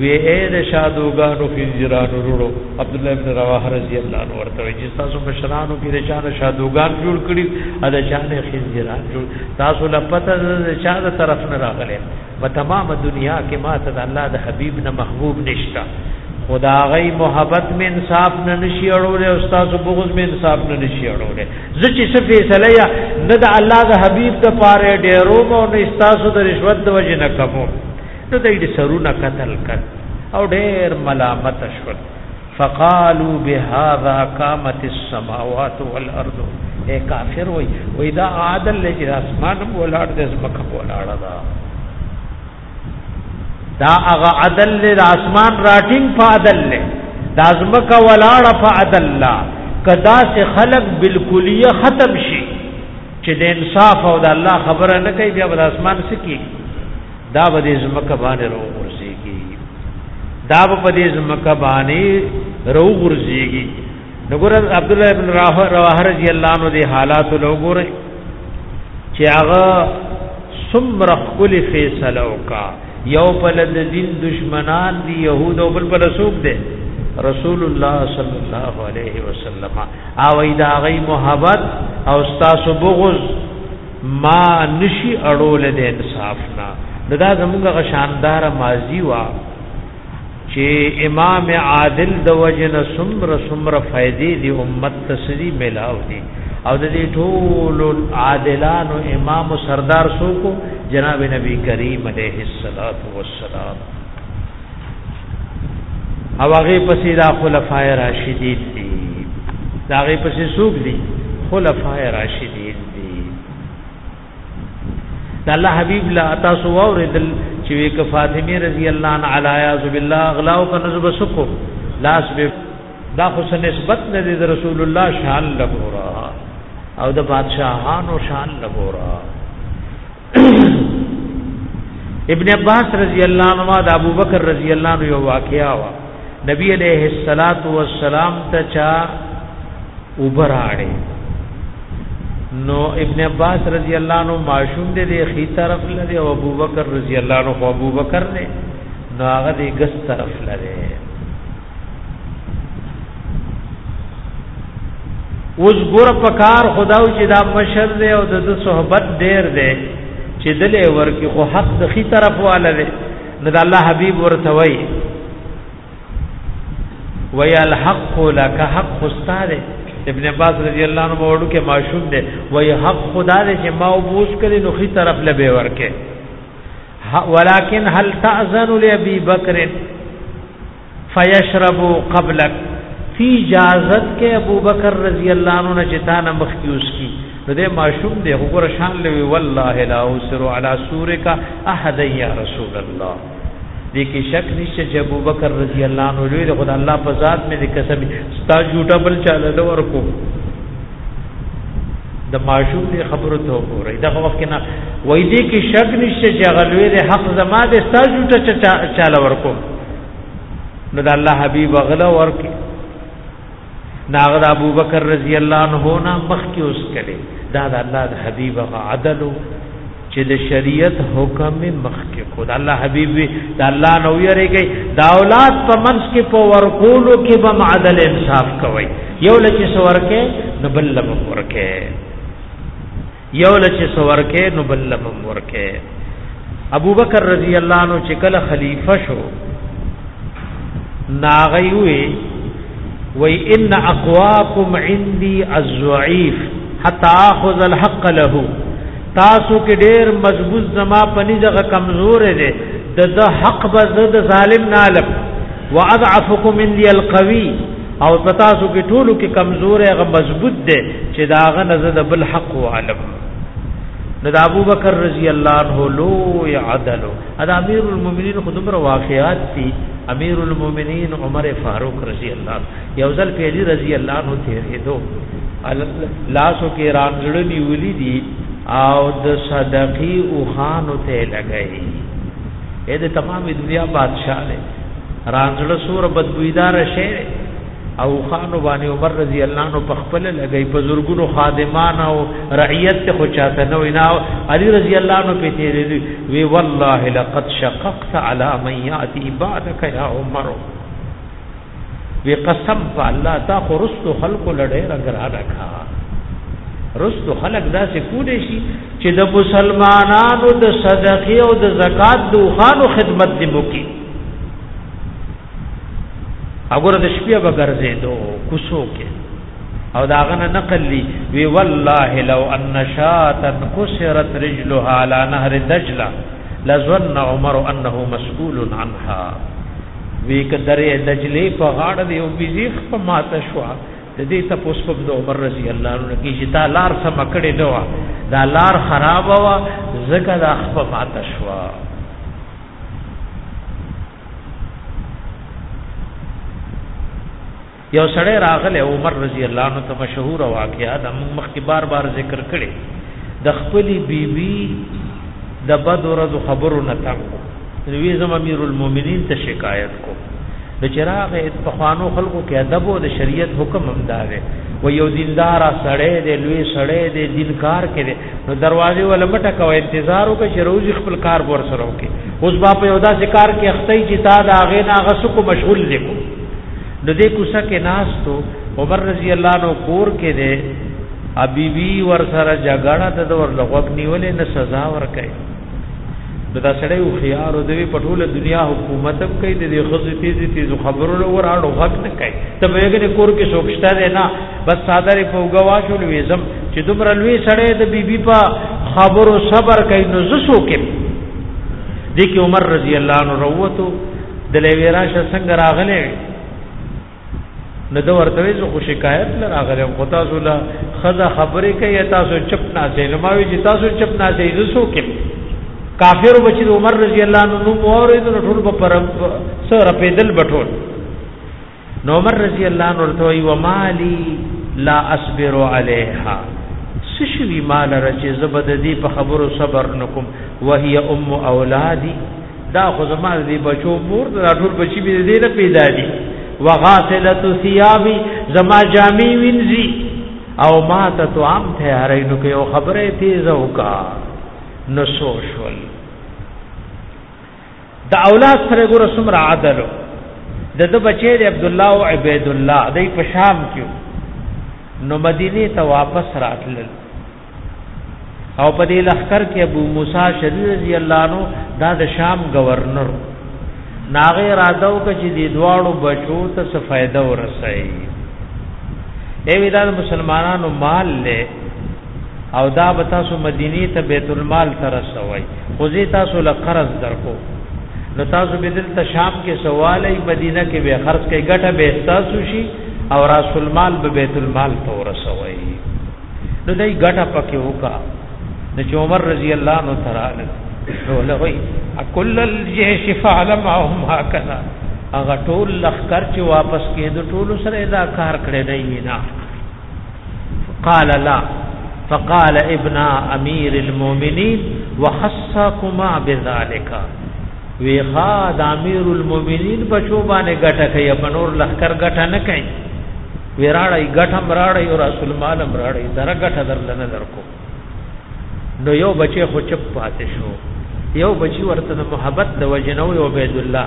وی اې د شادوګانو خنزیرانو وروړو عبد الله ابن رواحه رضی الله عنه ورته وی چې تاسو مشرانو کې د شان شادوګان جوړ کړی ا د شان خنزیران جوړ تاسو لا پته د چا د طرف نه راغله په تمام دنیا کې ما ته الله د حبیب نه محبوب نشتا خدا غي محبت مې انصاف نه نشي اړول او استاد بغض مې انصاف نه نشي اړول زچ څه فیصله یا نه د الله د حبیب د پاره ډیرو مو نه استاد د رشوت د وجه نه کوم نو دوی د سرونه قتل کړ او ډېر ملامت شول فقالوا بهذا قامت السماوات والارض اے کافر وای وای دا عادل لږ اسمان ولاړ د زمکه ولاړ دا دا هغه عدل له اسمان راټینګ په عدل له دا زمکه ولاړ په عدل لا کدا سے خلق بالکلیه ختم شي چې د انصاف او د الله خبره نه کوي بیا د اسمان سکی دا به دې زمکه باندې رو غورځيږي دا به دې زمکه باندې رو غورځيږي نګور عبد الله ابن رواحه رضی الله عنه دې حالات لو ګوره چې هغه سمر خپل فیصله وکا یو بل د دین دشمنان دی يهود او بل بل سوق دي رسول الله صلی الله علیه وسلم او ایدا غي محبت او استاسو بغض ما نشي اړول د انصاف نه نو دا زموږ غ شاندار ماضی وا چې امام عادل د وجنه سمر سمر فائدې دی امت تسری ملاو دي او د دې ټول عادلان او امام او سردار سو کو جناب نبی کریم علیه الصلاۃ والسلام او هغه پسې دا خلفای راشدین دي دا هغه پسې سوق دي خلفای راشدین د الله حبيب لا تاسو اوریدل چې وک فاطمه رضی الله عنها علیاذ بالله اغلا او کنز بسکو لاس به دا خو نسبت نه د رسول الله شان لګورا او د بادشاہانو شان لګورا ابن عباس رضی الله عنه دا ابو بکر رضی الله عنه یو واقعا وا نبی علیہ الصلات والسلام ته چا وبراړي نو ابن عباس رضی الله عنه ماشوم دې دې خي طرف لري او ابو بکر رضی الله عنه خو ابو بکر دې نو هغه دې ګس طرف لري اوس ګور پکار خداو چې دا مشر دې او د صحبت ډېر دې چې دلې ورکی خو حق د خي طرف واله دې نو د الله حبيب ورته وای وای الحق لك حق استاد ابن عباس رضی الله عنه وړو کې معشوم دی وای حق خدا دې چې ما وبوس کړي نو خي طرف لبه ورکه ولكن هل تاذن لابي بکر فیشربو قبلک فی اجازت کې ابوبکر رضی الله عنه نه چتانه مخ کیوس کی نو دې معشوم دې وګور شان لوي والله لا اسر علی سورک احد یا رسول الله دې کې شک نشته چې ابوبکر رضی الله عنه لوی د خدای الله په ذات مې دې قسم ستا جوټه بل چاله دا ورکو د معشوم دې خبرو ته وګورئ دغه وخت نه وای دې کې شک نشته چې غلوې دې حق زما دې ستا جوټه چاله ورکو نو د الله حبيب غلا ورکه ناغه د ابو بکر رضی الله عنه نه مخ کې اوس کړي دا د الله د حبيب غ عدل چې د شریعت حکم مخ کې خود الله حبيب وي د الله نو یریږي د اولاد په منځ کې په ورکولو کې به عدل انصاف کوي یو لچې سورکه نبل لم ورکه یو لچ سورکه نو بل لمم ورکه ابو بکر رضی الله عنه چې کله خلیفہ شو ناغیوی وی ان اقواکم عندي الضعيف حتى اخذ الحق له تاسو کې ډېر مضبوط زما پنيځه کمزور دي د حق به د ظالم نه لب واضعفكم عندي القوي او پتا سو کې ټولو کې کمزور هغه مضبوط دی چې دا هغه نزه د بل حق او عالم نو د ابو بکر رضی الله عنه لوی عدل او د امیر المؤمنین خودمره واقعات دي امیر المؤمنین عمر فاروق رضی الله یو ځل په علی رضی الله عنه تیرېدو لاسو کې رانځړنی ولې دي او د صدقې او خانو ته لګایي اې د تمامې دنیا بادشاہ دی رانزله سور بدبویدار شی او خانو باندې عمر رضی الله عنه په خپل لګي په زورګونو خادمان او رعیت ته خو چاته نه وینا علی رضی الله عنه په تیرې وی والله لقد شققت على من ياتي بعدك يا عمر وی قسم په الله تا خو رستو خلق لړې رګرا رکھا رستو خلق دا سکو دي شي چې د مسلمانانو د صدقې او د زکات د وخانو خدمت دی وکي وګوره د شپې به ګرځې دو کوسو کې او داغه نه نقل لی وی والله لو ان شاتا كسرت رجلها على نهر دجله لظن عمر انه مسؤول عنها وی کدرې دجلې په غاړه دی او بيزيخ په ماته شو د دې تپوس کوم د عمر رضی الله عنه کې چې تا لار سم کړې نو دا لار خراب وا زکه دا خپ مات شوا یو سړی راغله عمر رضی الله عنه ته مشهور واقعا د مخکې بار بار ذکر کړي د خپلې بیبي د بد ورځ خبرو نه تنګ نو وی زم امیر المؤمنین ته شکایت کو نو چراغ په خوانو خلکو کې ادب او د شریعت حکم هم داوي و یو دیندار سړی دی لوی سړی دی دین کار کوي نو دروازه ول مټه کو انتظار وکړي چې روزي خپل کار ور سره وکړي اوس با په یو داسې کار کې اخته چې تا دا غې نه غسو کو مشغول لیکو نو دې کوڅه کې ناس تو عمر رضی الله نو کور کې دی ابي بي ور سره جګړه د ور لغوک نیولې نه سزا ور کوي دا سړی او خيار او دوی په ټوله دنیا حکومت هم کوي د دې خزو تیزي تیزو خبرو له وراړو غږ نه کوي ته به یې کور کې سوکشته دی نه بس ساده په وګوا شو لويزم چې دومره لوی سړی د بیبي په خبرو صبر کوي نو زه سوکم دې کې عمر رضی الله عنه وروته د لویراشه څنګه راغله نو دا ورته وی زه خو شکایت نه راغلم خو تاسو له خزه خبرې کوي تاسو چپ نه سي نو ما وی چې تاسو چپ نه سي زه سو کې کافر بچی عمر رضی الله عنه نو مورې نو ټول په پر سره په دل بټول نو عمر رضی الله عنه ورته وی و مالی لا اصبر علیها سشوی مال رچه زبد دی په خبرو صبر نکم وهي ام اولادی دا خو زما دې بچو مور دا ټول بچی به دې نه پیدا دي وغاسلت ثيابي زما جامي وینځي او ما ته تو عام ته هرینو کې او خبره تیز وکا نو سوشل دا اولاد سره ګور سم را عدلو د د بچی د عبد الله او عبید الله دای په شام کې نو مدینه ته واپس راتلل او په دې لخر کې ابو موسی شری رضی الله عنه دا د شام گورنر ناغه را دو کچې دې دواړو بچو ته څه فائدہ ورسای ای وی دا مسلمانانو مال له او دا به تاسو مدینی ته بیت المال تر سوای خو زی تاسو له قرض درکو نو تاسو به دلته شام کې سوال ای مدینه کې به خرج کې ګټه به تاسو شي او رسول مال به بیت المال تور سوای نو دای ګټه پکې وکا نو چې عمر رضی الله عنه تراله نو له وی اکل الجيش فعل معهم هكذا هغه ټول لخر چې واپس کېد ټول سره دا کار کړی دی نه قال لا فقال ابن امير المؤمنين وخصكما بذلك وی خاد امیر المؤمنین بچو باندې ګټه کوي بنور لخر ګټه نه کوي وراړی ګټم راړی او رسول مالم راړی زره ګټه درلنه درکو نو یو بچی خو چپ پاتې شو یو بچی ورته د محبت د وجنو یو عبد الله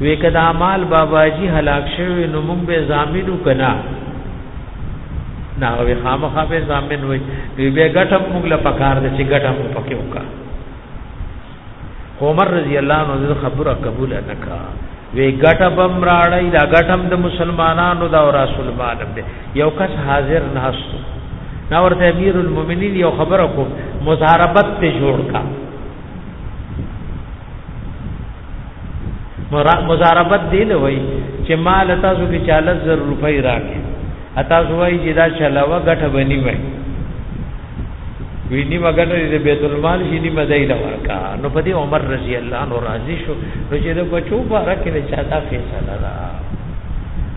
وې کدا مال بابا جی هلاک شوی نو موږ به زامینو کنا نا وې خامخا به زامن وې وی به ګټم موږ له پکار د چې ګټم پکې وکړه عمر رضی الله عنه خبره قبول نکا وی ګټه بم راړی دا ګټم د مسلمانانو دا او رسول مالم دی یو کس حاضر نهست نا ورته امیر المؤمنین یو خبره کو مزاربت ته جوړ کا مزاربت دی نه وای چې مال تاسو کې 40000 روپۍ راکې اته زوی چې دا چلاوه ګټه بنی وای ویني مګر د بیت المال شي نیمه ځای له ورکا نو په دې عمر رضی الله عنه راضي شو نو چې د بچو باره کې نه چاته فیصله را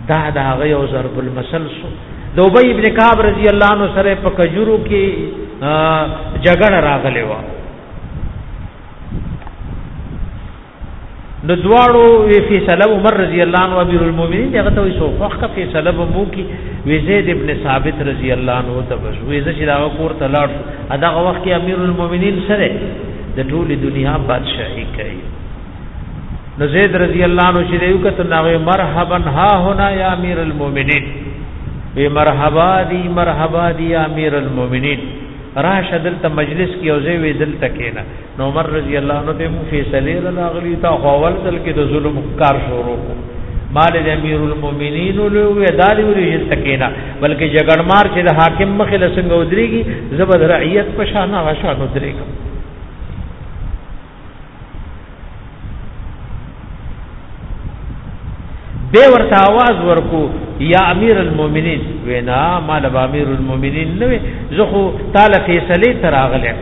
دا دا هغه یو ضرب المثل سو د ابی ابن کعب رضی الله عنه سره په کجورو کې جګړه راغلی و نو دواړو وی فیصله عمر رضی الله عنه امیر المؤمنین دغه ته وی سو فخ فیصله به مو کی وی زید ابن ثابت رضی الله عنه ته بس وی زه چې دا کور ته لاړ شو دا وخت کې امیر المؤمنین سره د ټوله دنیا بادشاہي کوي نو زید رضی الله عنه چې یو کته ناوي مرحبا ها هنا یا امیر المؤمنین وی مرحبا دی مرحبا دی یا امیر المؤمنین راشه دلته مجلس کې او زه وی دلته کېنا نو عمر رضی الله عنه ته مو فیصله لغلی تا خو اول ځل کې د ظلم کار شروع کو مال د امیر المؤمنین له وې دالي ورې سکینا بلکې جګړمار چې د حاکم مخې له څنګه ودرېږي زبر رعیت په شان هغه شان ودرېږي به ورته आवाज ورکو یا امیر المؤمنین وینا مال امیر المؤمنین نو زه خو تعالی فیصله تراغله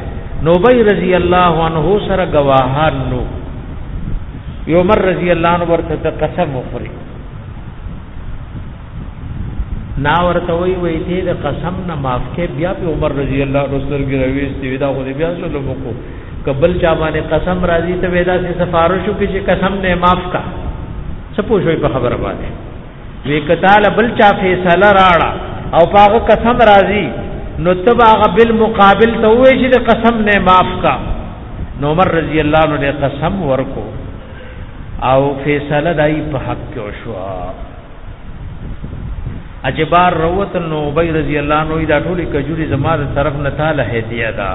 نو بی رضی الله عنه سره گواهان نو یومر رضی الله عنه ورته قسم وخوري نا ورته وی وی ته د قسم نه معاف کې بیا په عمر رضی الله عنه سترګې راويستي ودا خو دې بیا سره مکو قبل چا باندې قسم راځي ته ودا سي سفارشو کې چې قسم نه معاف کا سپوږوي په خبره باندې وی کتال بل چا فیصله راړه او پاغه قسم راځي نو تبا غبل مقابل ته وې چې د قسم نه معاف کا نو عمر رضی الله عنه د قسم ورکو او فیصله دای په حق کې وشو اجبار روت نو ابي رضی الله عنه دا ټولي کجوري زما د طرف نه تعالی هدیه ده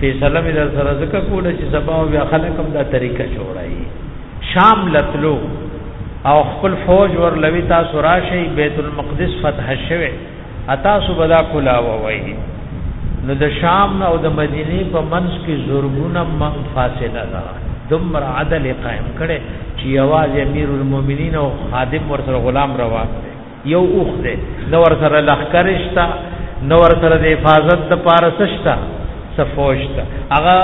فیصله مې در سره زکه کوله چې سبا او بیا خلک هم دا طریقه جوړایي شام لتلو او خپل فوج ور لوي تاسو راشي بیت المقدس فتح شوه اتا سو بدا کلا وای نو د شام او د مدینه په منځ کې زورګونه من فاصله ده دمر عدل قائم کړي چې یواز امیر المؤمنین او خادم ورسره غلام روان دی یو اوخ دی نو ورسره لخرشتا نو ورسره د حفاظت د پارسشتا صفوشتا هغه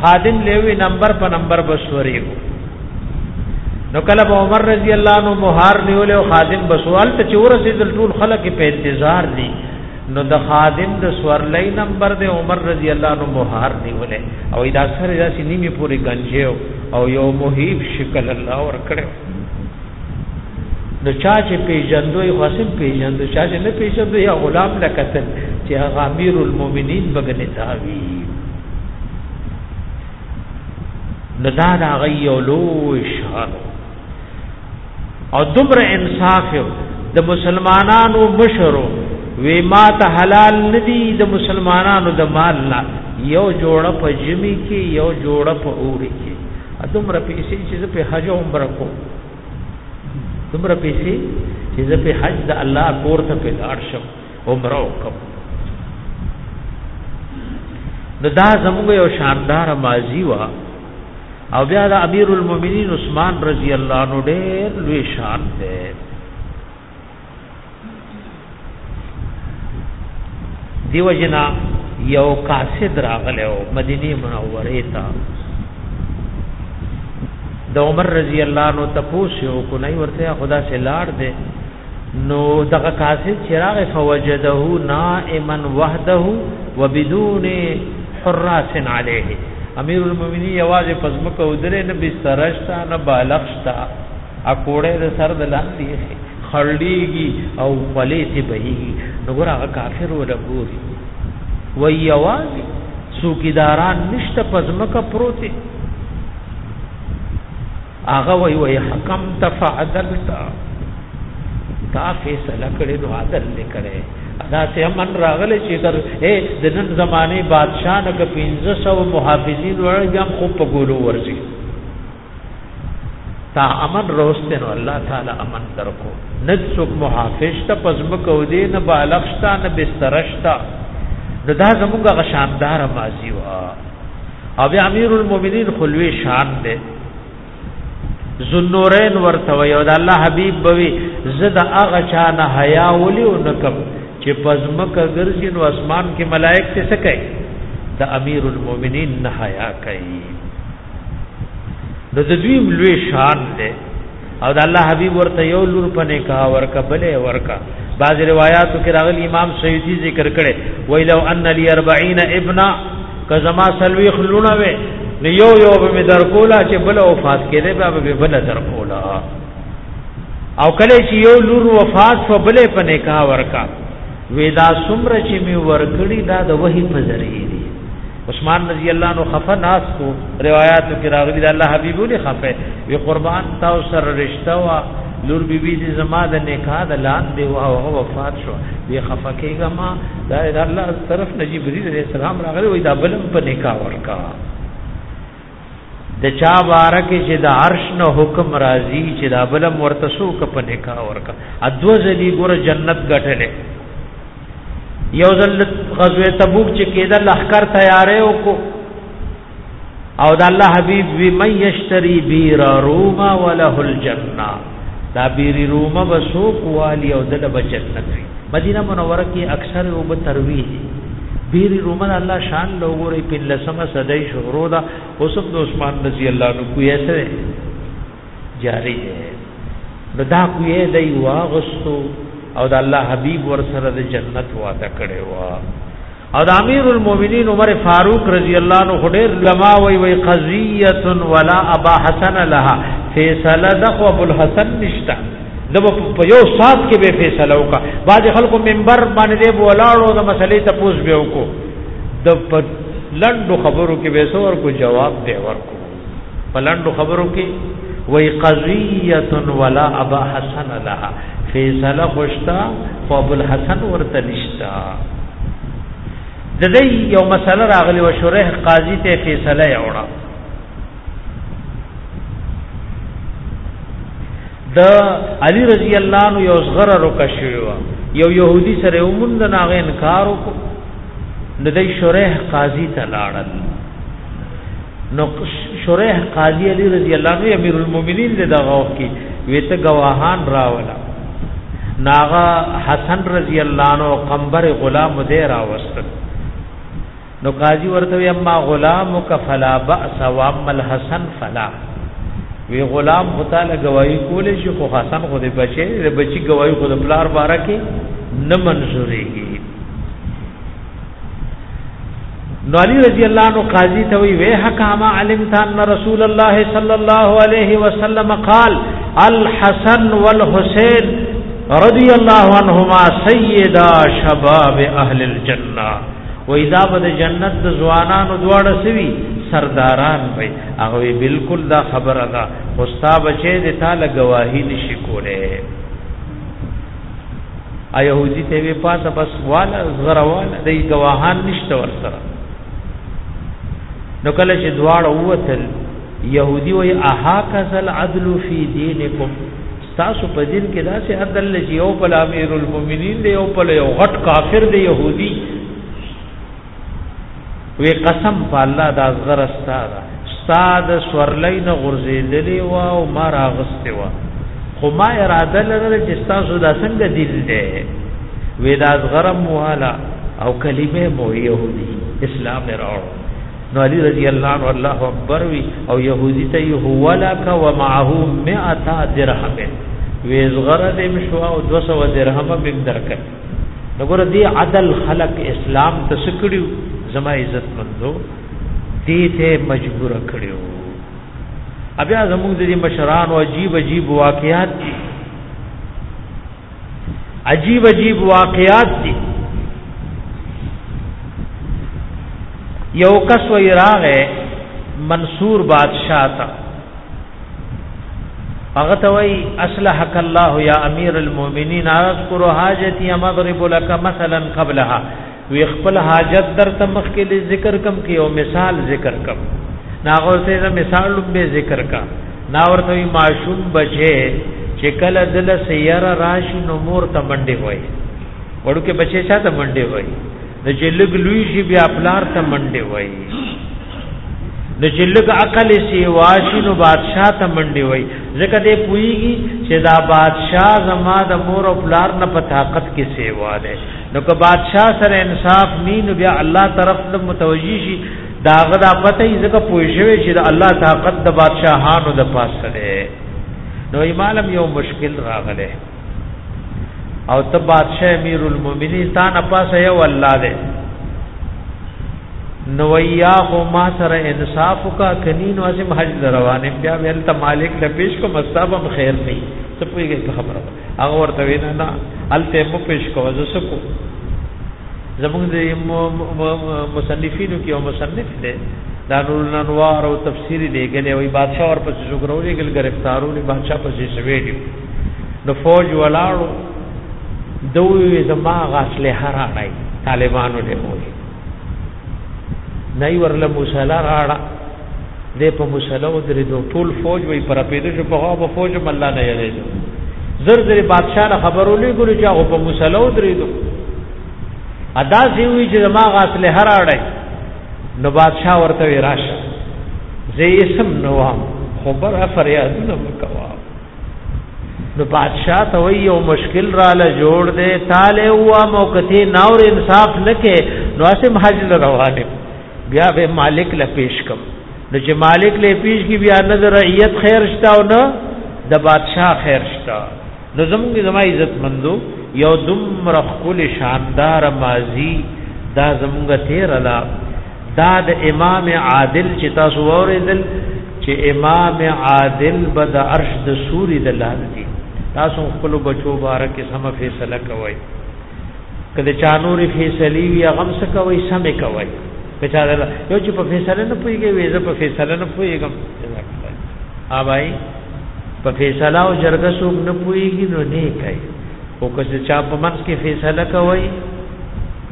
خادم لوي نمبر په نمبر بسوري وو نو کله عمر رضی الله عنه مهار نیول او خادم بسوال ته چورسې دل ټول خلک په انتظار دي نو د خادم د سورلۍ نمبر د عمر رضی الله عنه مهار نیول او دا سره داسې نیمه پوری گنجیو او یو مهیب شکل الله ور کړو نو چا چې پیژندوی خاصم پیژندو چا چې نه پیژندو یا غلام نه قتل چې هغه امیر المؤمنین بغنی تاوی نو دا دا غیو لوی شان او دمر انصاف د مسلمانانو مشرو وی ما ته حلال ندی د مسلمانانو د مال نه یو جوړه په جمی کې یو جوړه په اوړي کې دمر پیسې چې په حج او عمره کو دمر پیسې چې په حج د الله کور ته پیدار شم عمره وکم نو دا زموږ یو شاندار ماضی وا او بیا د امیر المؤمنین عثمان رضی الله عنه ډېر لوی شان دی دیو جنا یو قاصد راغلو مدینه منوره ته د عمر رضی الله عنه تپوس یو کو نه ورته خدا سے لاړ دی نو دغه قاصد چراغ فوجده نائما وحده وبدون حراس عليه امیر المؤمنین یوازې پزمکه ودرې نه بسترشتا نه بالغشتا اکوړې د سر د لاندې خړلېږي او خولې ته بهيږي نو ګور هغه کافر ولا ګوري وای یوازې څوکیداران نشته پزمکه پروت هغه وایي وایي حکمت فعدلت تا فیصله کړې نو عدل دې کړې دا سه امن راغله چې تر اے د نن زمانه بادشاہ نه ک 1500 محافظین ورغی هم خو په ګولو ورځي تا امن روسته نو الله تعالی امن درکو نه څوک محافظ ته پزم کو دی نه بالغشتا نه بسترشتا نو دا زموږه غشاندار مازی وا او امیر المؤمنین خلوی شان دی زنورین ورته وي او د الله حبیب بوي زد هغه چا نه حیا ولي او نکم چې پزمک ګرځي نو اسمان کې ملائک څه سکه د امیر المؤمنین نه حیا کوي د دوی لوی شان دی او د الله حبیب ورته یو لور په نکاح ورکا بلې ورکا بعض روایتو کې راغلی امام سیوطی ذکر کړي وی لو ان لی 40 ابنا کزما سلوی خلونه وې نو یو یو به در کولا چې بل وفات کړي به به بل در کولا او کله چې یو لور وفات فبلې په نکاح ورکا ودا سمره چې می ورکړي دا د وحی په ذریعه دي عثمان رضی الله عنه خفه ناس کو روایت کې راغلي د الله حبیب له خفه وی قربان تا سره رشتہ وا لور بی بی دې زما د نکاح د لان دی او هغه وفات شو وی خفه کېګه ما دا الله طرف نجیب رضی السلام راغلي وی دا بلم په نکاح ورکا د چا بارکه چې د عرش نه حکم راځي چې دا بل مرتسو ک په نکاح ورکا ادو ځلی ګور جنت غټلې یو ځل غزوه تبوک چې کېده لخر تیارې وکړو او د الله حبيب وی مې یشتری بیر روما وله الجنه دا بیری رومه به سوق والی او دل بچت نکوي مدینه منوره کې اکثر او به تروی دي بیری رومه الله شان لوګوري په لسمه صدای شهرو دا اوسم د عثمان رضی الله عنه کوی سره جاری دی نو دا کوی دی واغستو او د الله حبیب ور سره د جنت وعده کړي وا او د امیر المؤمنین عمر فاروق رضی الله عنه خډیر لما وی وی قضیه ولا ابا حسن لها فیصله د خو ابو الحسن نشتا د په یو سات کې به فیصله وکا بعض خلکو منبر باندې بولاړو د مسلې ته پوس به وکړو د لندو خبرو کې به سو ورکو جواب دی ورکو پلندو خبرو کې وای قضیه ولا ابا حسن لها فیصله خوشتا خو ابو الحسن ورته نشتا د دې یو مسله راغلی و شریح قاضی ته فیصله یې وړه د علی رضی الله عنه یو صغره رکه شوی و یو يهودي سره ومن د ناغه انکار وکړ د دې شریح قاضي ته لاړل نو شریح قاضي علی رضی الله عنه امیر المؤمنین د دغه وخت کې ویته گواهان راولا ناغه حسن رضی الله عنه قنبر غلام دې راوستل نو قاضي ورته وي اما غلامک فلا باس واما الحسن فلا وی غلام متعالی گواہی کول شي خو حسن خو دې بچي دې بچي گواہی خو د پلار بارا کې نه منزوريږي نو علی رضی الله عنه قاضی ته وی وه کما علمت ان رسول الله صلی الله علیه وسلم قال الحسن والحسین رضی الله عنهما سیدا شباب اهل الجنه وای دا به د جنت د ځوانانو دواړه سوي سرداران وي هغه بالکل دا خبره ده خوستا بچي د تعالی گواهی نشي کوله ا يهودي ته وی پاسه بس والا زغرواله د گواهان نشته ور سره نو کله چې دواړه ووتل يهودي وای اها کذل عدل فی دینکم ستاسو په دین کې داسې عدل لږ یو په امیر المؤمنین دی یو په یو غټ کافر دی يهودي وی قسم په الله دا زغر استاد استاد سورلین غرزیدلی و او ما راغسته و خو ما اراده لرله چې تاسو دا څنګه دین دی وی دا زغرم والا او کلمه مو يهودي اسلام راوړ نو علی رضی الله عنه الله اکبر وی او يهودي ته هو لك ومعه 100 درهم وی زغره دې مشو او 200 درهم به درکې نګور دې عدل خلق اسلام تسکړیو زما عزت مندو دې ته مجبور کړیو بیا زموږ د مشران او عجیب عجیب واقعات دي عجیب عجیب واقعات دي یو کس وی راغه منصور بادشاہ تا هغه ته وی اصلحک الله یا امیر المؤمنین اذكر حاجتی مغرب لك مثلا قبلها وی خپل حاجت در تمخ کې د ذکر کم کې او مثال ذکر کم ناغو سه مثال به ذکر کا نا ورته معشوم بچي چې کله دل سیر راشي نو مور ته منډي وای وړو کې بچي شاته منډي وای د چې لګ لوی شي بیا پلار ته منډي وای د چې لګ عقل سی واشي نو بادشاہ ته منډي وای ځکه دې پويږي چې دا بادشاہ زما د مور او پلار نه په طاقت کې سیوا ده نو که بادشاہ سره انصاف نی نو بیا الله طرف ته متوجی شي داغه دا پته یې ځکه پوه شوی چې د الله طاقت د بادشاہانو د پاسه ده نو ایمالم یو مشکل راغله او ته بادشاہ امیر المؤمنین تا نه پاسه یو الله ده نو یا خو ما سره انصاف کا کنین واسم حج روانه بیا ول ته مالک له پیش کو مستابم خیر نه څه پویږي خبره هغه ورته وی نه نه الته مو پیش کوه زه سکو زمونږ د مصنفینو کې او مصنف دی دا نور الانوار او تفسیر لګلې وي بادشاہ ورپسې شګرولې ګل گرفتارولې بادشاہ پسې شوي دي نو فوج ولاړو دوی زما غاسله هرانای طالبانو له موجود نه ورله مصلا غاړه د په مصلا او درې دو ټول فوج وي پر پیدا شو په غو فوج مله نه یې زر زر بادشاہ له خبرو لګول چې هغه په مصلا او درې دو ادا سی وی چې ما غاسل هر اړای نو بادشاہ ورته راشه زه اسم نوام خبر فریادونه وکوا نو بادشاہ ته وی یو مشکل را ل جوړ دے تاله هوا موکتی ناور انصاف نکې نو اسم حج ل روانه بیا به مالک ل پیش کم نو چې مالک ل پیش کی بیا نظر ایت خیر شتا او نه د بادشاہ خیر شتا نو زموږ زما عزت مندو یو دم رخل شاندار مازی دا زموږ تیر لا دا د امام عادل چې تاسو وریدل چې امام عادل به د عرش د سوري د لاندې دي تاسو خپل بچو بارک سم فیصله کوي کله چا نور فیصله وی غم څه کوي سم کوي کچا یو چې په فیصله نه پويږي وې زه په فیصله نه پويږم اوبای په فیصله او جرګه سوق نه پويږي نو نه کوي او که چا په منځ کې فیصله کوي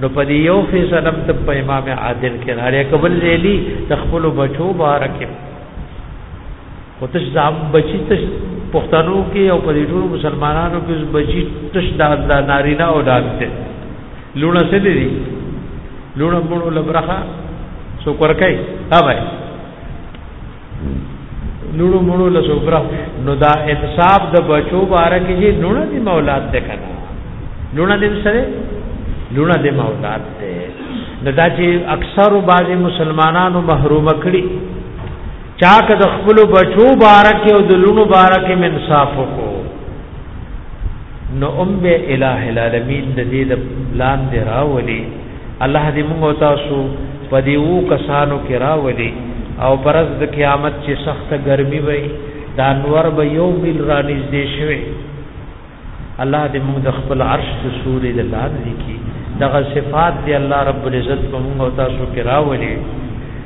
نو په دې یو فیصد هم ته په امام عادل کې نه لري قبل لیلی تخپل بچو بارک او تش ځام بچی تش پښتنو کې او په دې ټول مسلمانانو کې بچی تش دا نارینه او دانته لونه څه دي لونه مونږ لبرخه سو کور کوي ها بھائی لړو مړو له سوبره نو دا انصاف د بچو بار کې چې لونه دې مولات ده کنه لونه دې سره لونه دې مولات ده دا چې اکثر بعض مسلمانانو محروم کړي چا که د خپل بچو بار کې او د لونو بار کې انصاف وکړو نو ام به الہ العالمین د دې د پلان دی راولي الله دې موږ تاسو په دې وو کسانو کې راولي او پرز د قیامت چې سخت ګرمي وي دا انور به یو مل را نږدې شوي الله دې موږ د خپل عرش د سورې د لاندې کې دغه صفات دې الله رب العزت په موږ تاسو کې راولي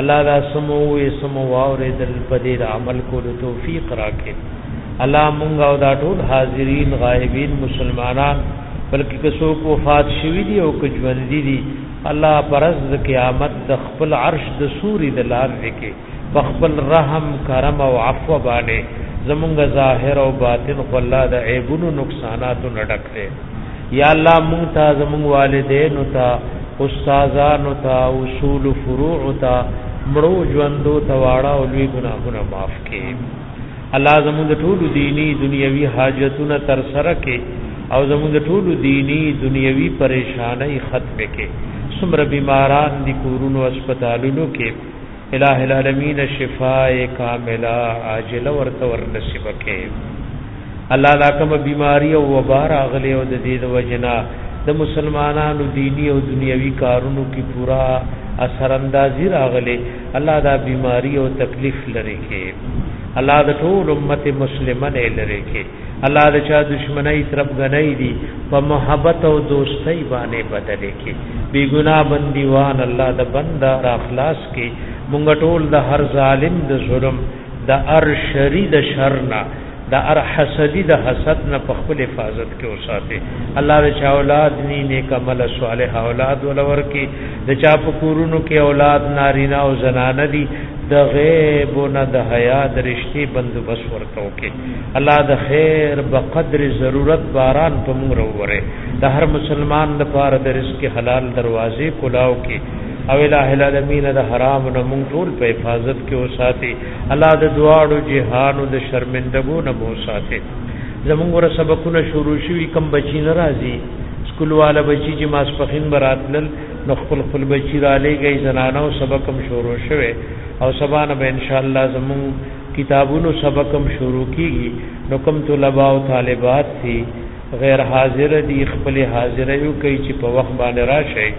الله دا سمو وې سمو واوریدل په دې عمل کولو توفیق راکړي الله مونږ او دا ټول حاضرین غایبین مسلمانان بلکې که څوک وفات شوی دی او که ژوند دي الله پرز د قیامت د خپل عرش د سوري د لار کې په خپل رحم کرم او عفو باندې زمونږ ظاهر او باطن خو الله د عیبونو نقصاناتو نډک یا الله مونږ ته زمونږ والدینو ته استادانو ته اصول فروع ته مړو ژوندو ته واړه او لوی ګناهونه معاف کړي الله زمونږ ټول دینی دنیوي حاجتونه تر سره کړي او زمونږ ټول دینی دنیوي پریشانای ختم کړي څومره بیماران دي کورونو هسپتالونو کې الہ العالمین شفاء کاملہ عاجلہ ورته ور نصیب کړي الله دا کوم بیماری او وبا راغلی او د دې د وجنا د مسلمانانو دینی او دنیوي کارونو کې پورا اثر اندازي راغلی الله دا بیماری او تکلیف لري کړي الله د ټول امت مسلمانه لري کړي الله د چا دشمنی طرف غنۍ دي په محبت او دوستۍ باندې بدل کې بی ګنا بندیوان الله د بندا را خلاص کې مونږ ټول د هر ظالم د ظلم د ار شری د شرنا د ار حسدی د حسد نه په خپل حفاظت کې اوساته الله د چا اولاد ني نیک عمل صالح اولاد ولور کې د چا په کورونو کې اولاد نارینه او زنانه دي د غیب نه د حیا درشتي بندوبس ور اوکه الله د خیر په قدر ضرورت باران په موږ وروره د هر مسلمان د پاره د رزق حلال دروازې کولاو کې او الہ العالمین د حرام نه موږ ټول په حفاظت کې وساتي الله د دواړو جهانو د شرمندګو نه مو ساتي زموږ ور سبقونه شروع شوي کم بچی ناراضي سکول والا بچی چې ماسپخین براتل نو خپل خپل بچی را لېږي زنانو سبقم شروع شوه او سبانه به ان شاء الله زموږ کتابونو سبق هم شروع کیږي نو کم طلبه او طالبات سي غیر حاضر دي خپل حاضر یو کوي چې په وخت باندې راشي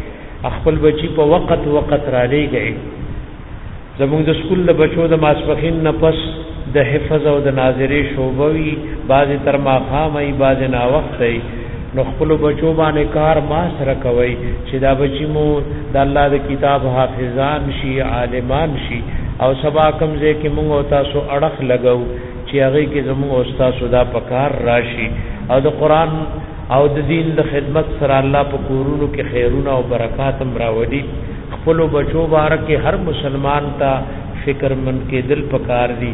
خپل بچي په وخت وخت را لېږي زموږ د سکول د بچو د ماسپخین نه پس د حفظ او د ناظری شوبوي بعضی تر ما خامي بعضی نا وخت نو خپل بچو باندې کار ما سره کوي چې دا بچی مو د الله د کتاب حافظان شي عالمان شي او سبا کوم ځای کې موږ او تاسو اړخ لګو چې هغه کې زموږ او تاسو دا پکار راشي او د قران او د دین د خدمت سره الله په کورونو کې خیرونه او برکات هم راوړي خپل بچو بارکه هر مسلمان ته فکر من کې دل پکار دي